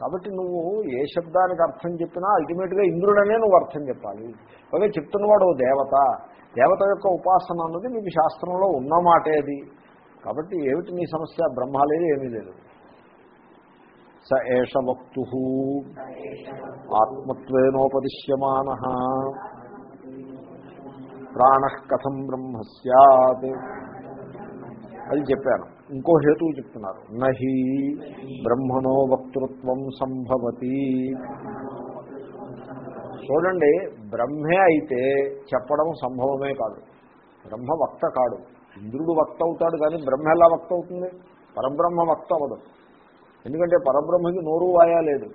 కాబట్టి నువ్వు ఏ శబ్దానికి అర్థం చెప్పినా అల్టిమేట్గా ఇంద్రుడనే నువ్వు అర్థం చెప్పాలి. ఓకే చెప్తున్నవాడు ఓ దేవత. దేవత యొక్క ఉపాసన అన్నది నీకు శాస్త్రంలో ఉన్నమాటే అది. కాబట్టి ఏమిటి నీ సమస్య? బ్రహ్మ లేదు ఏమీ లేదు. స ఏష వక్తు. ఆత్మత్వేనోపదిశ్యమాన. ప్రాణ కథం బ్రహ్మ సత్ అది చెప్పాను. ఇంకో హేతువు చెప్తున్నారు. నహి బ్రహ్మణో వక్తృత్వం సంభవతి. చూడండి బ్రహ్మే అయితే చెప్పడం సంభవమే కాదు. బ్రహ్మ వక్త కాడు. ఇంద్రుడు వక్త అవుతాడు కానీ బ్రహ్మ ఎలా వక్త అవుతుంది? పరబ్రహ్మ వక్త అవ్వదు. ఎందుకంటే పరబ్రహ్మకి నోరు వాయా లేదు.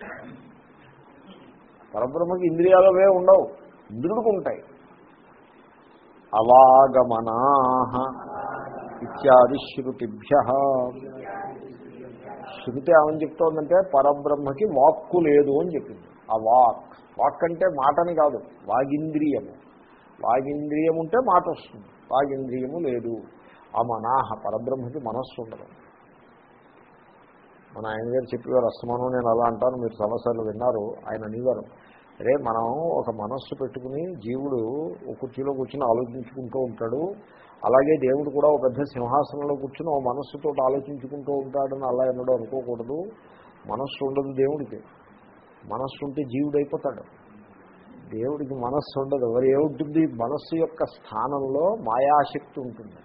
పరబ్రహ్మకి ఇంద్రియాలవే ఉండవు. ఇంద్రుడికి ఉంటాయి. అవాగమనా ఇత్యాది శృతిభ్య. శృతి ఏమని చెప్తోందంటే పరబ్రహ్మకి వాక్కు లేదు అని చెప్పింది. ఆ వాక్ వాక్ అంటే మాటని కాదు వాగింద్రియము. వాగింద్రియం ఉంటే మాట వస్తుంది వాగింద్రియము లేదు. ఆ మనాహ పరబ్రహ్మకి మనస్సు ఉండదు. మన ఆయన గారు చెప్పేవారు అస్తమానం నేను అలా అంటాను మీరు సమస్యలు విన్నారు ఆయన అనేవారు అరే మనం ఒక మనస్సు పెట్టుకుని జీవుడు ఒక కుర్చీలో కూర్చుని ఆలోచించుకుంటూ ఉంటాడు అలాగే దేవుడు కూడా ఒక పెద్ద సింహాసనంలో కూర్చుని ఓ మనస్సుతో ఆలోచించుకుంటూ ఉంటాడని అలా ఎన్నడూ అనుకోకూడదు. మనస్సు ఉండదు దేవుడికి. మనస్సు ఉంటే జీవుడు అయిపోతాడు. దేవుడికి మనస్సు ఉండదు. మరి ఏముంటుంది? మనస్సు యొక్క స్థానంలో మాయాశక్తి ఉంటుంది.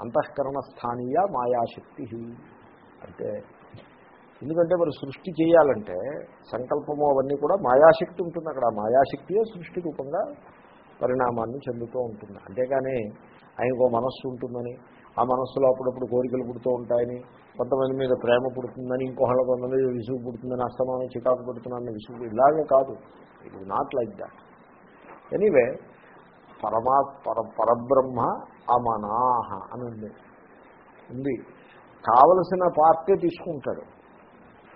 అంతఃకరణ స్థానీయ మాయాశక్తి. అంటే ఎందుకంటే మరి సృష్టి చేయాలంటే సంకల్పము అవన్నీ కూడా మాయాశక్తి ఉంటుంది అక్కడ. ఆ మాయాశక్తియే సృష్టి రూపంగా పరిణామాన్ని చెందుతూ ఉంటుంది. అంతేగాని ఆయనకు మనస్సు ఉంటుందని ఆ మనస్సులో అప్పుడప్పుడు కోరికలు పుడుతూ ఉంటాయని కొంతమంది మీద ప్రేమ పుడుతుందని ఇంకోహళ్ళ కొంతమంది మీద విసుగు పుడుతుందని అస్తమానం చికాకు పుడుతుందని విసుగు ఇలాగే కాదు. It is not like that anyway పరమా పర పరబ్రహ్మ అమనాహ అని ఉంది. ఉంది. కావలసిన పార్టీ తీసుకుంటాడు.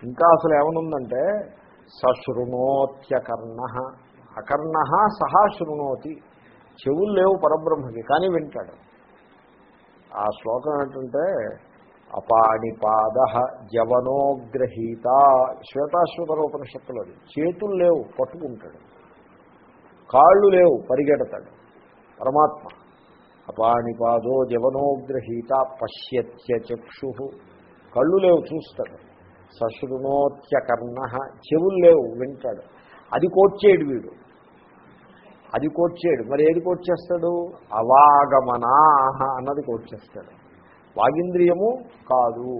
ఇంకా అసలు ఏమనుందంటే సశృణోత్యకర్ణ. అకర్ణ సహా శృణోతి. చెవులు లేవు పరబ్రహ్మకి కానీ వింటాడు. ఆ శ్లోకం ఏంటంటే అపాణిపాద జవనోగ్రహీత శ్వేతాశ్వతర ఉపనిషత్తులు అది చేతులు లేవు పట్టుకుంటాడు. కాళ్ళు లేవు పరిగెడతాడు. పరమాత్మ. అపాణిపాదో జవనోగ్రహీత పశ్యత్య చక్షు. కళ్ళు లేవు చూస్తాడు. సశృణోత్యకర్ణ చెవులు లేవు వింటాడు. అది కోర్చేడు వీడు. అది కోర్చేడు మరి ఏది కోర్చేస్తాడు అవాగమనాహ అన్నది కోర్చేస్తాడు వాగింద్రియము కాదు.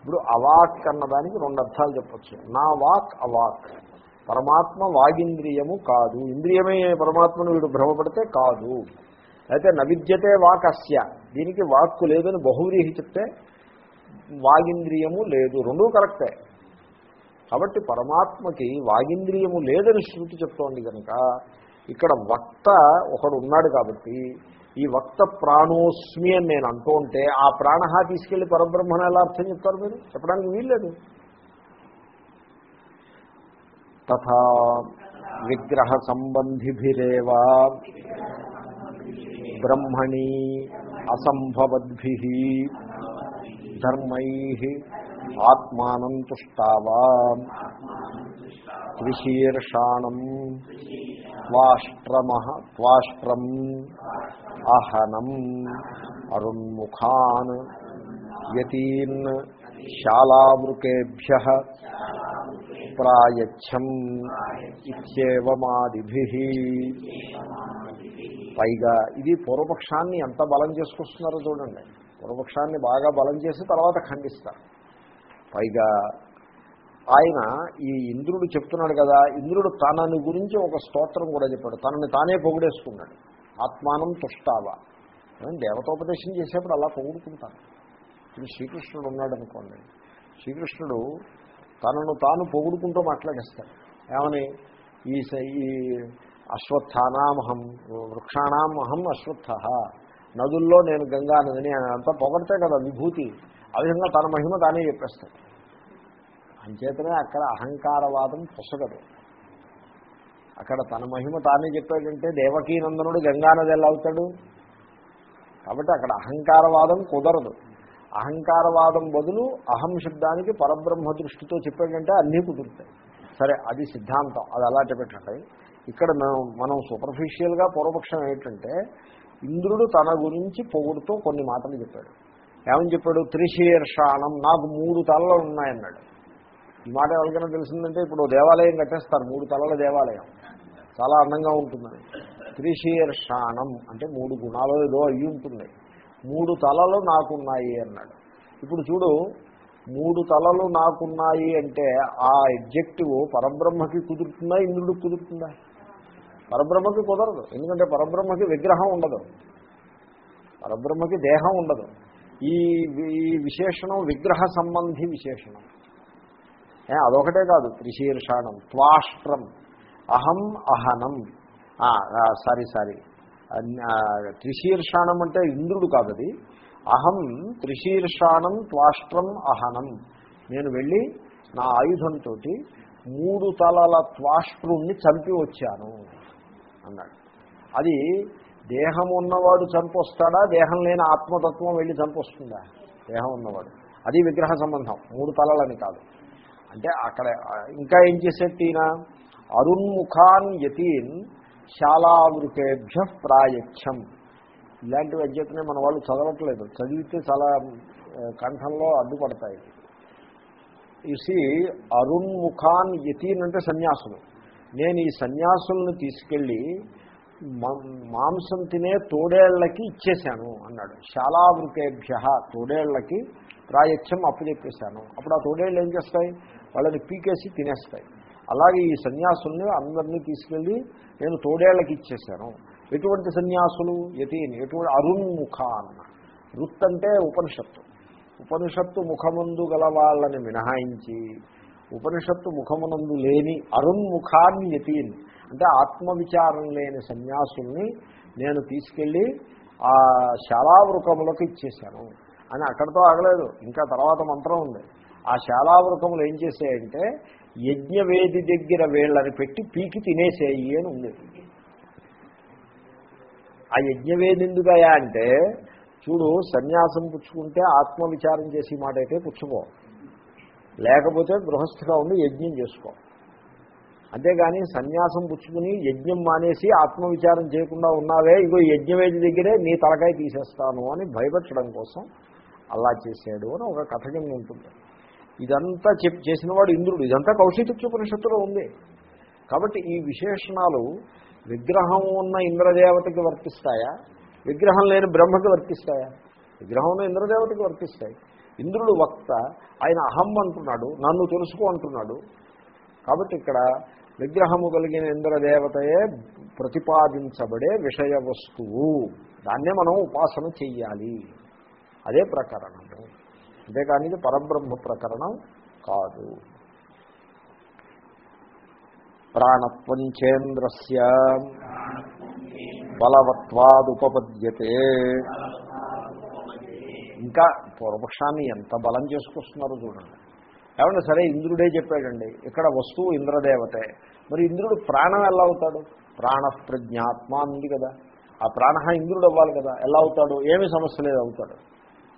ఇప్పుడు అవాక్ అన్నదానికి రెండు అర్థాలు చెప్పచ్చు. నా వాక్ అవాక్. పరమాత్మ వాగింద్రియము కాదు. ఇంద్రియమే పరమాత్మను వీడు భ్రమపడితే కాదు. అయితే నవిద్యతే వాక్ అస్య దీనికి వాక్కు లేదని బహువ్రీహి చెప్తే వాగింద్రియము లేదు. రెండూ కరెక్టే. కాబట్టి పరమాత్మకి వాగింద్రియము లేదని శృతి చెప్తోంది కనుక ఇక్కడ వక్త ఒకడు ఉన్నాడు కాబట్టి ఈ వక్త ప్రాణోస్మి అని నేను అంటూ ఉంటే ఆ ప్రాణ తీసుకెళ్ళి పరబ్రహ్మను ఎలా అర్థం చెప్తారు మీరు? చెప్పడానికి వీల్లేదు. తథా విగ్రహ సంబంధిభిరేవా బ్రహ్మణి అసంభవద్భి ధర్మై ఆత్మానం తుష్టావా త్రిశీర్షాణం త్వాష్ట్రమ త్వాష్ట్రం అహనం అరుణ్ముఖాన్ యతీన్ శాలావృకేభ్య ప్రాయచ్చం ఇత్యేవమాదిభి పైగా ఇది పూర్వపక్షాన్ని ఎంత బలం చేసుకొస్తున్నారో చూడండి. పూర్వపక్షాన్ని బాగా బలం చేసి తర్వాత ఖండిస్తారు. పైగా ఆయన ఈ ఇంద్రుడు చెప్తున్నాడు కదా ఇంద్రుడు తనని గురించి ఒక స్తోత్రం కూడా చెప్పాడు. తనని తానే పొగిడేసుకున్నాడు. ఆత్మానం తుష్టావ. దేవతోపదేశం చేసేప్పుడు అలా పొగుడుకుంటాను ఇప్పుడు శ్రీకృష్ణుడు ఉన్నాడు అనుకోండి శ్రీకృష్ణుడు తనను తాను పొగుడుకుంటూ మాట్లాడేస్తాడు. ఏమని? ఈ స- ఈ అశ్వత్థానామహం వృక్షాణామహం అశ్వత్థ. నదుల్లో నేను గంగా నదిని అంతా పొగడితే కదా విభూతి. ఆ విధంగా తన మహిమ తానే చెప్పేస్తాడు. అంచేతనే అక్కడ అహంకారవాదం పొసగదు. అక్కడ తన మహిమ తానే చెప్పాడంటే దేవకీనందనుడు గంగానది ఎలా అవుతాడు? కాబట్టి అక్కడ అహంకారవాదం కుదరదు. అహంకారవాదం బదులు అహం శబ్దానికి పరబ్రహ్మ దృష్టితో చెప్పాడంటే అన్నీ కుదురుతాయి. సరే అది సిద్ధాంతం. అది అలాంటి పెట్టండి ఇక్కడ మనం మనం సూపర్ఫిషియల్గా పూర్వపక్షం ఏంటంటే ఇంద్రుడు తన గురించి పొగుడుతూ కొన్ని మాటలు చెప్పాడు. ఏమని చెప్పాడు? త్రిశీర్షాణం నాకు మూడు తలలు ఉన్నాయన్నాడు. ఈ మాట ఎవరికైనా తెలిసిందంటే ఇప్పుడు దేవాలయం కట్టేస్తారు మూడు తలల దేవాలయం. చాలా అందంగా ఉంటుందని త్రిశీర్షాణం అంటే మూడు గుణాలు ఏదో అయ్యి ఉంటుంది. మూడు తలలు నాకున్నాయి అన్నాడు. ఇప్పుడు చూడు మూడు తలలు నాకున్నాయి అంటే ఆ ఎగ్జెక్టివ్ పరబ్రహ్మకి కుదురుతుందా ఇంద్రుడికి కుదురుతుందా? పరబ్రహ్మకి కుదరదు. ఎందుకంటే పరబ్రహ్మకి విగ్రహం ఉండదు. పరబ్రహ్మకి దేహం ఉండదు. ఈ ఈ విశేషణం విగ్రహ సంబంధి విశేషణం. అదొకటే కాదు త్రిశీర్షాణం త్వాష్ట్రం అహం అహనం. Sorry sorry. త్రిశీర్షాణం అంటే ఇంద్రుడు కాదు అది అహం త్రిశీర్షాణం త్వాష్ట్రం అహనం. నేను వెళ్ళి నా ఆయుధంతో మూడు తలల త్వాష్ట్రుణ్ణి చంపి వచ్చాను అన్నాడు. అది దేహం ఉన్నవాడు చంపొస్తాడా? దేహం లేని ఆత్మతత్వం వెళ్ళి చంపొస్తుందా? దేహం ఉన్నవాడు. అది విగ్రహ సంబంధం. మూడు తలలని కాదు. అంటే అక్కడ ఇంకా ఏం చేసేట్టు తీన అరుణ్ముఖాన్ యతీన్ శాలావృతేభ్య ప్రాయచ్ఛం. ఇలాంటి అధ్యతనే మన వాళ్ళు చదవట్లేదు. చదివితే చాలా కంఠంలో అడ్డుపడతాయి. ఇసి అరుణ్ముఖాన్ యతీన్ అంటే సన్యాసులు. నేను ఈ సన్యాసులను తీసుకెళ్ళి మాంసం తినే తోడేళ్ళకి ఇచ్చేశాను అన్నాడు. శాలావృకేభ్య తోడేళ్ళకి ప్రాయత్యం అప్పచెప్పేశాను అప్పుడు ఆ తోడేళ్ళు ఏం చేస్తాయి? వాళ్ళని పీకేసి తినేస్తాయి. అలాగే ఈ సన్యాసుల్ని అందరినీ తీసుకెళ్ళి నేను తోడేళ్ళకి ఇచ్చేశాను. ఎటువంటి సన్యాసులు? యతీన్ ఎటువంటి అరుణ్ముఖాన్ వృత్ అంటే ఉపనిషత్తు. ఉపనిషత్తు ముఖముందు గల వాళ్ళని మినహాయించి ఉపనిషత్తు ముఖమునందు లేని అరుణ్ముఖాన్ని యతీన్ అంటే ఆత్మవిచారం లేని సన్యాసుల్ని నేను తీసుకెళ్ళి ఆ శాలావృకములకు ఇచ్చేశాను. అని అక్కడితో ఆగలేదు. ఇంకా తర్వాత మంత్రం ఉంది. ఆ శాలావృకములు ఏం చేసాయంటే యజ్ఞవేది దగ్గర వేళ్ళని పెట్టి పీకి తినేసేయి అని ఉంది. ఆ యజ్ఞవేది ఎందుకయా అంటే చూడు సన్యాసం పుచ్చుకుంటే ఆత్మవిచారం చేసి మాట అయితే పుచ్చుకో. లేకపోతే గృహస్థిగా ఉండి యజ్ఞం చేసుకో. అంతేగాని సన్యాసం పుచ్చుకుని యజ్ఞం మానేసి ఆత్మవిచారం చేయకుండా ఉన్నావే ఇగో యజ్ఞవేది దగ్గరే నీ తలకాయ తీసేస్తాను అని భయపెట్టడం కోసం అలా చేశాడు అని ఒక కథ కింద ఉంటుంది. ఇదంతా చెప్ చేసినవాడు ఇంద్రుడు. ఇదంతా కౌశికోపనిషత్తులో ఉంది. కాబట్టి ఈ విశేషణాలు విగ్రహం ఉన్న ఇంద్రదేవతకి వర్తిస్తాయా? విగ్రహం లేని బ్రహ్మకి వర్తిస్తాయా? విగ్రహం ఉన్న ఇంద్రదేవతకి వర్తిస్తాయి. ఇంద్రుడు వక్త ఆయన అహం అంటున్నాడు నన్ను తెలుసుకో అంటున్నాడు. కాబట్టి ఇక్కడ విగ్రహము కలిగిన ఇంద్రదేవతయే ప్రతిపాదించబడే విషయ వస్తువు. దాన్నే మనం ఉపాసన చెయ్యాలి. అదే ప్రకరణము. అంతేకాని ఇది పరబ్రహ్మ ప్రకరణం కాదు. ప్రాణత్వంచేంద్రస్య బలవత్వాదుపపద్యతే. ఇంకా పూర్వపక్షాన్ని ఎంత బలం చేసుకొస్తున్నారో చూడండి. ఏమంటే సరే ఇంద్రుడే చెప్పాడండి ఇక్కడ వస్తువు ఇంద్రదేవతే. మరి ఇంద్రుడు ప్రాణం ఎలా అవుతాడు? ప్రాణ ప్రజ్ఞాత్మ ఉంది కదా. ఆ ప్రాణ ఇంద్రుడు అవ్వాలి కదా. ఎలా అవుతాడు? ఏమీ సమస్య లేదు అవుతాడు.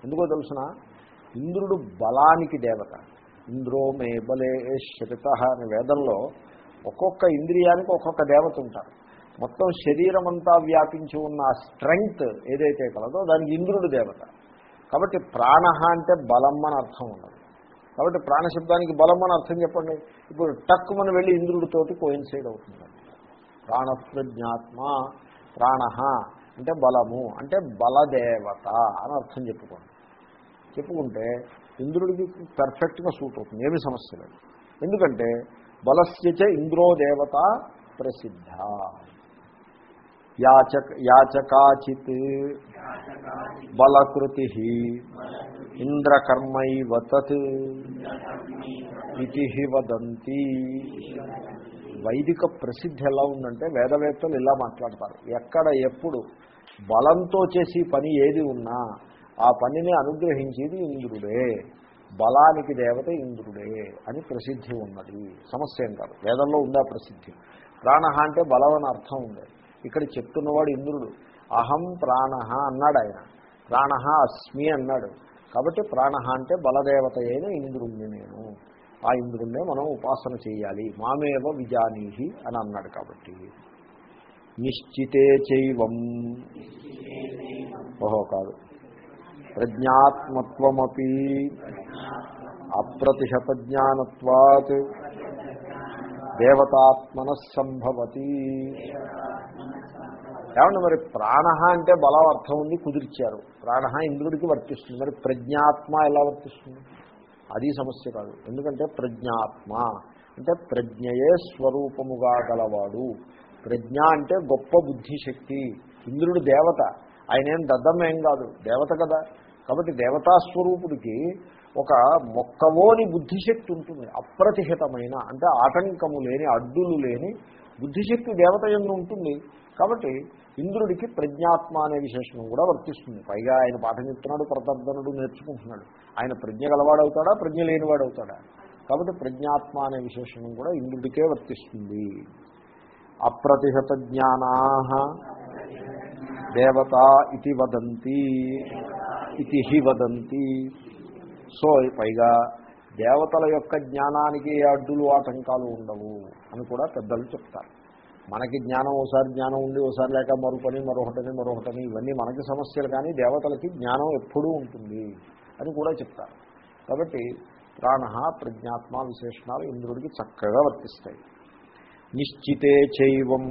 ఎందుకో తెలుసిన? ఇంద్రుడు బలానికి దేవత. ఇంద్రో మే బలే శరిత అనే వేదంలో ఒక్కొక్క ఇంద్రియానికి ఒక్కొక్క దేవత ఉంటారు. మొత్తం శరీరం అంతా వ్యాపించి ఉన్న ఆ స్ట్రెంగ్త్ ఏదైతే కలదో దానికి ఇంద్రుడు దేవత. కాబట్టి ప్రాణ అంటే బలం అని అర్థం ఉండదు. కాబట్టి ప్రాణశబ్దానికి బలం అని అర్థం చెప్పండి. ఇప్పుడు టక్ మనం వెళ్ళి ఇంద్రుడితోటి కోయిన్సైడ్ అవుతుంది. ప్రాణప్రజ్ఞాత్మ ప్రాణ అంటే బలము అంటే బలదేవత అని అర్థం చెప్పుకోండి. చెప్పుకుంటే ఇంద్రుడికి పర్ఫెక్ట్గా సూట్ అవుతుంది ఏమి సమస్య లేదు. ఎందుకంటే బలస్యచ ఇంద్రో దేవత ప్రసిద్ధ. యాచక యాచకాచిత్ బలకృతి ఇంద్రకర్మైవ తత్ ఇది వదంతి. వైదిక ప్రసిద్ధి ఎలా ఉందంటే వేదవేత్తలు ఇలా మాట్లాడతారు. ఎక్కడ ఎప్పుడు బలంతో చేసి పని ఏది ఉన్నా ఆ పనిని అనుగ్రహించేది ఇంద్రుడే. బలానికి దేవత ఇంద్రుడే అని ప్రసిద్ధి ఉన్నది. సమస్య ఏం కాదు. వేదంలో ఉందా ప్రసిద్ధి? ప్రాణ అంటే బలం అని అర్థం ఉంది. ఇక్కడ చెప్తున్నవాడు ఇంద్రుడు. అహం ప్రాణ అన్నాడు ఆయన. ప్రాణ అస్మి అన్నాడు. కాబట్టి ప్రాణ అంటే బలదేవత అయిన ఇంద్రుణ్ణి నేను. ఆ ఇంద్రుణ్ణే మనం ఉపాసన చేయాలి. మామేవ విజానీహి అని అన్నాడు కాబట్టి. నిశ్చితే చైవం. ఓహో కాదు. ప్రజ్ఞాత్మత్వమపి. అప్రతిశత జ్ఞానత్వాత్ దేవతాత్మన సంభవతి. ఏమంటే మరి ప్రాణ అంటే బలం అర్థం ఉంది కుదిర్చారు. ప్రాణ ఇంద్రుడికి వర్తిస్తుంది. మరి ప్రజ్ఞాత్మ ఎలా వర్తిస్తుంది? అది సమస్య కాదు. ఎందుకంటే ప్రజ్ఞాత్మ అంటే ప్రజ్ఞయే స్వరూపముగా గలవాడు. ప్రజ్ఞ అంటే గొప్ప బుద్ధిశక్తి ఇంద్రుడు దేవత. ఆయన ఏం దద్దమేం కాదు దేవత కదా. కాబట్టి దేవతాస్వరూపుడికి ఒక మొక్కవోని బుద్ధిశక్తి ఉంటుంది. అప్రతిహితమైన అంటే ఆటంకము లేని అడ్డులు లేని బుద్ధిశక్తి దేవత ఎందు ఉంటుంది. కాబట్టి ఇంద్రుడికి ప్రజ్ఞాత్మ అనే విశేషణం కూడా వర్తిస్తుంది. పైగా ఆయన పాఠం చెప్తున్నాడు ప్రతర్ధనుడు నేర్చుకుంటున్నాడు. ఆయన ప్రజ్ఞ గలవాడవుతాడా? ప్రజ్ఞ లేనివాడవుతాడా? కాబట్టి ప్రజ్ఞాత్మ అనే విశేషణం కూడా ఇంద్రుడికే వర్తిస్తుంది. అప్రతిహత జ్ఞానా దేవత ఇది వదంతి ఇది హి వదంతి. సో పైగా దేవతల యొక్క జ్ఞానానికి అడ్డులు ఆటంకాలు ఉండవు అని కూడా పెద్దలు చెప్తారు. మనకి జ్ఞానం ఓసారి జ్ఞానం ఉంది ఓసారి లేక మరొకని మరొకటని మరొకటని ఇవన్నీ మనకి సమస్యలు కానీ దేవతలకి జ్ఞానం ఎప్పుడూ ఉంటుంది అని కూడా చెప్తారు. కాబట్టి ప్రాణ ప్రజ్ఞాత్మ విశేషణాలు ఇంద్రుడికి చక్కగా వర్తిస్తాయి. నిశ్చితే చైవం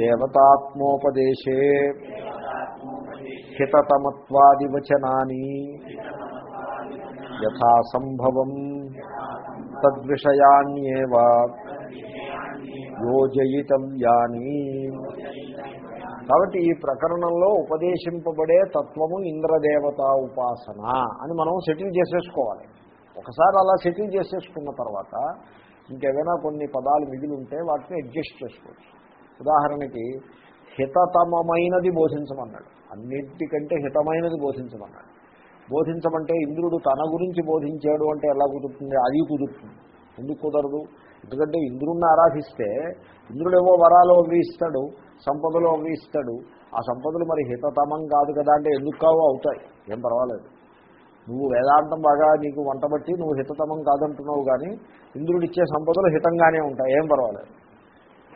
దేవతాత్మోపదేశే హితతమత్వాదివచనాన్ని యథాసంభవం తద్విషయాన్యేవా యోజయితవ్యాని కాబట్టి ఈ ప్రకరణంలో ఉపదేశింపబడే తత్వము ఇంద్రదేవత ఉపాసన అని మనం సెటిల్ చేసేసుకోవాలి. ఒకసారి అలా సెటిల్ చేసేసుకున్న తర్వాత ఇంకేమైనా కొన్ని పదాలు మిగిలి ఉంటే వాటిని అడ్జస్ట్ చేసుకోవచ్చు. ఉదాహరణకి హితతమమైనది బోధించమన్నాడు. అన్నిటికంటే హితమైనది బోధించమన్నాడు. బోధించమంటే ఇంద్రుడు తన గురించి బోధించాడు అంటే ఎలా కుదురుతుంది? అది కుదురుతుంది. ఎందుకు కుదరదు? ఎందుకంటే ఇంద్రుడిని ఆరాధిస్తే ఇంద్రుడేవో వరాలు అవి ఇస్తాడు సంపదలు అవి ఇస్తాడు. ఆ సంపదలు మరి హితతమం కాదు కదా అంటే ఎందుకు కావో అవుతాయి. ఏం పర్వాలేదు. నువ్వు వేదాంతం బాగా నీకు వంట బట్టి నువ్వు హితతమం కాదంటున్నావు కానీ ఇంద్రుడిచ్చే సంపదలు హితంగానే ఉంటాయి. ఏం పర్వాలేదు.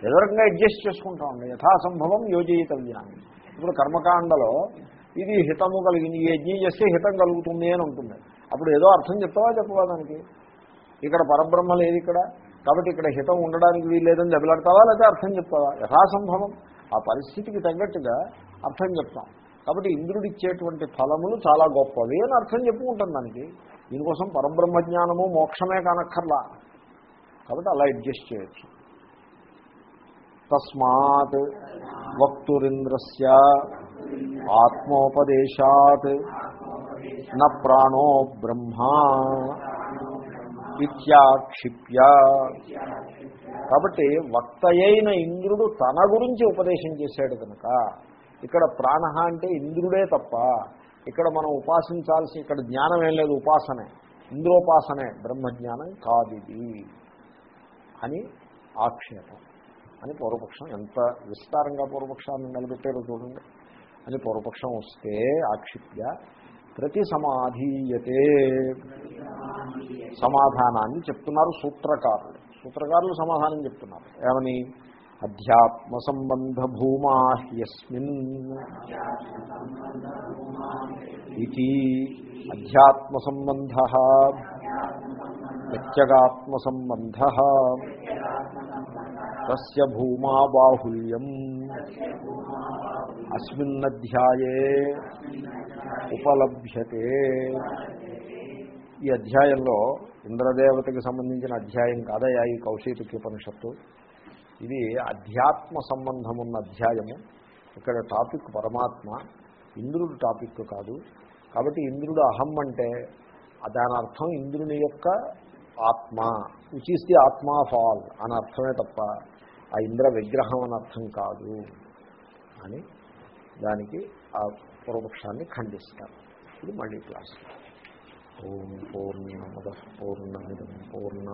ఎదురంగా అడ్జస్ట్ చేసుకుంటా ఉండే. యథాసంభవం యోజయితవ్యాన్ని ఇప్పుడు కర్మకాండలో ఇది హితము కలిగింది ఈ యజ్ఞం చేస్తే హితం కలుగుతుంది అని ఉంటుంది అప్పుడు ఏదో అర్థం చెప్తావా చెప్పవా దానికి? ఇక్కడ పరబ్రహ్మ లేదు ఇక్కడ. కాబట్టి ఇక్కడ హితం ఉండడానికి వీల్లేదని దెబ్బలాడతావా లేదా అర్థం చెప్తావా? యథాసంభవం. ఆ పరిస్థితికి తగ్గట్టుగా అర్థం చెప్తాం. కాబట్టి ఇంద్రుడిచ్చేటువంటి ఫలములు చాలా గొప్పవి అని అర్థం చెప్పుకుంటాం దానికి. దీనికోసం పరబ్రహ్మ జ్ఞానము మోక్షమే కానక్కర్లా. కాబట్టి అలా అడ్జస్ట్ చేయొచ్చు. తస్మాత్ వక్తురింద్రస్య ఆత్మోపదేశాత్. న ప్రాణో బ్రహ్మా. విద్యాక్షిప్య. కాబట్టి వక్తయైన ఇంద్రుడు తన గురించి ఉపదేశం చేశాడు కనుక ఇక్కడ ప్రాణ అంటే ఇంద్రుడే తప్ప ఇక్కడ మనం ఉపాసించాల్సి ఇక్కడ జ్ఞానం ఏం లేదు ఉపాసనే. ఇంద్రోపాసనే బ్రహ్మజ్ఞానం కాదిది అని ఆక్షేపం. అని పూర్వపక్షం ఎంత విస్తారంగా పూర్వపక్షాన్ని నిలబెట్టారో చూడండి. అని పూర్వపక్షం వస్తే ఆక్షిప్య ప్రతి సమాధీయతే సమాధానాన్ని చెప్తున్నారు సూత్రకారులు. సూత్రకారులు సమాధానం చెప్తున్నారు. ఏమని? అధ్యాత్మ సంబంధ భూమాహ్యస్మిన్ ఇది అధ్యాత్మ సంబంధ ప్రత్యగాత్మ సంబంధ తస్య భూమా బాహుల్యం అస్మిన్నధ్యాయే. ఉపలభ్యతే. ఈ అధ్యాయంలో ఇంద్రదేవతకి సంబంధించిన అధ్యాయం కాదయా ఈ కౌశికీపనిషత్తు ఇది అధ్యాత్మ సంబంధం ఉన్న అధ్యాయము. ఇక్కడ టాపిక్ పరమాత్మ ఇంద్రుడు టాపిక్ కాదు. కాబట్టి ఇంద్రుడు అహం అంటే దాని అర్థం ఇంద్రుని యొక్క ఆత్మ విచ్ ఈస్ ది ఆత్మా ఫాల్ అని అర్థమే తప్ప ఆ ఇంద్ర విగ్రహం అని అర్థం కాదు అని దానికి పూర్వపక్షాన్ని ఖండిస్తారు. ఇది మళ్ళీ క్లాస్. ఓం పూర్ణమద పూర్ణమిదం పూర్ణ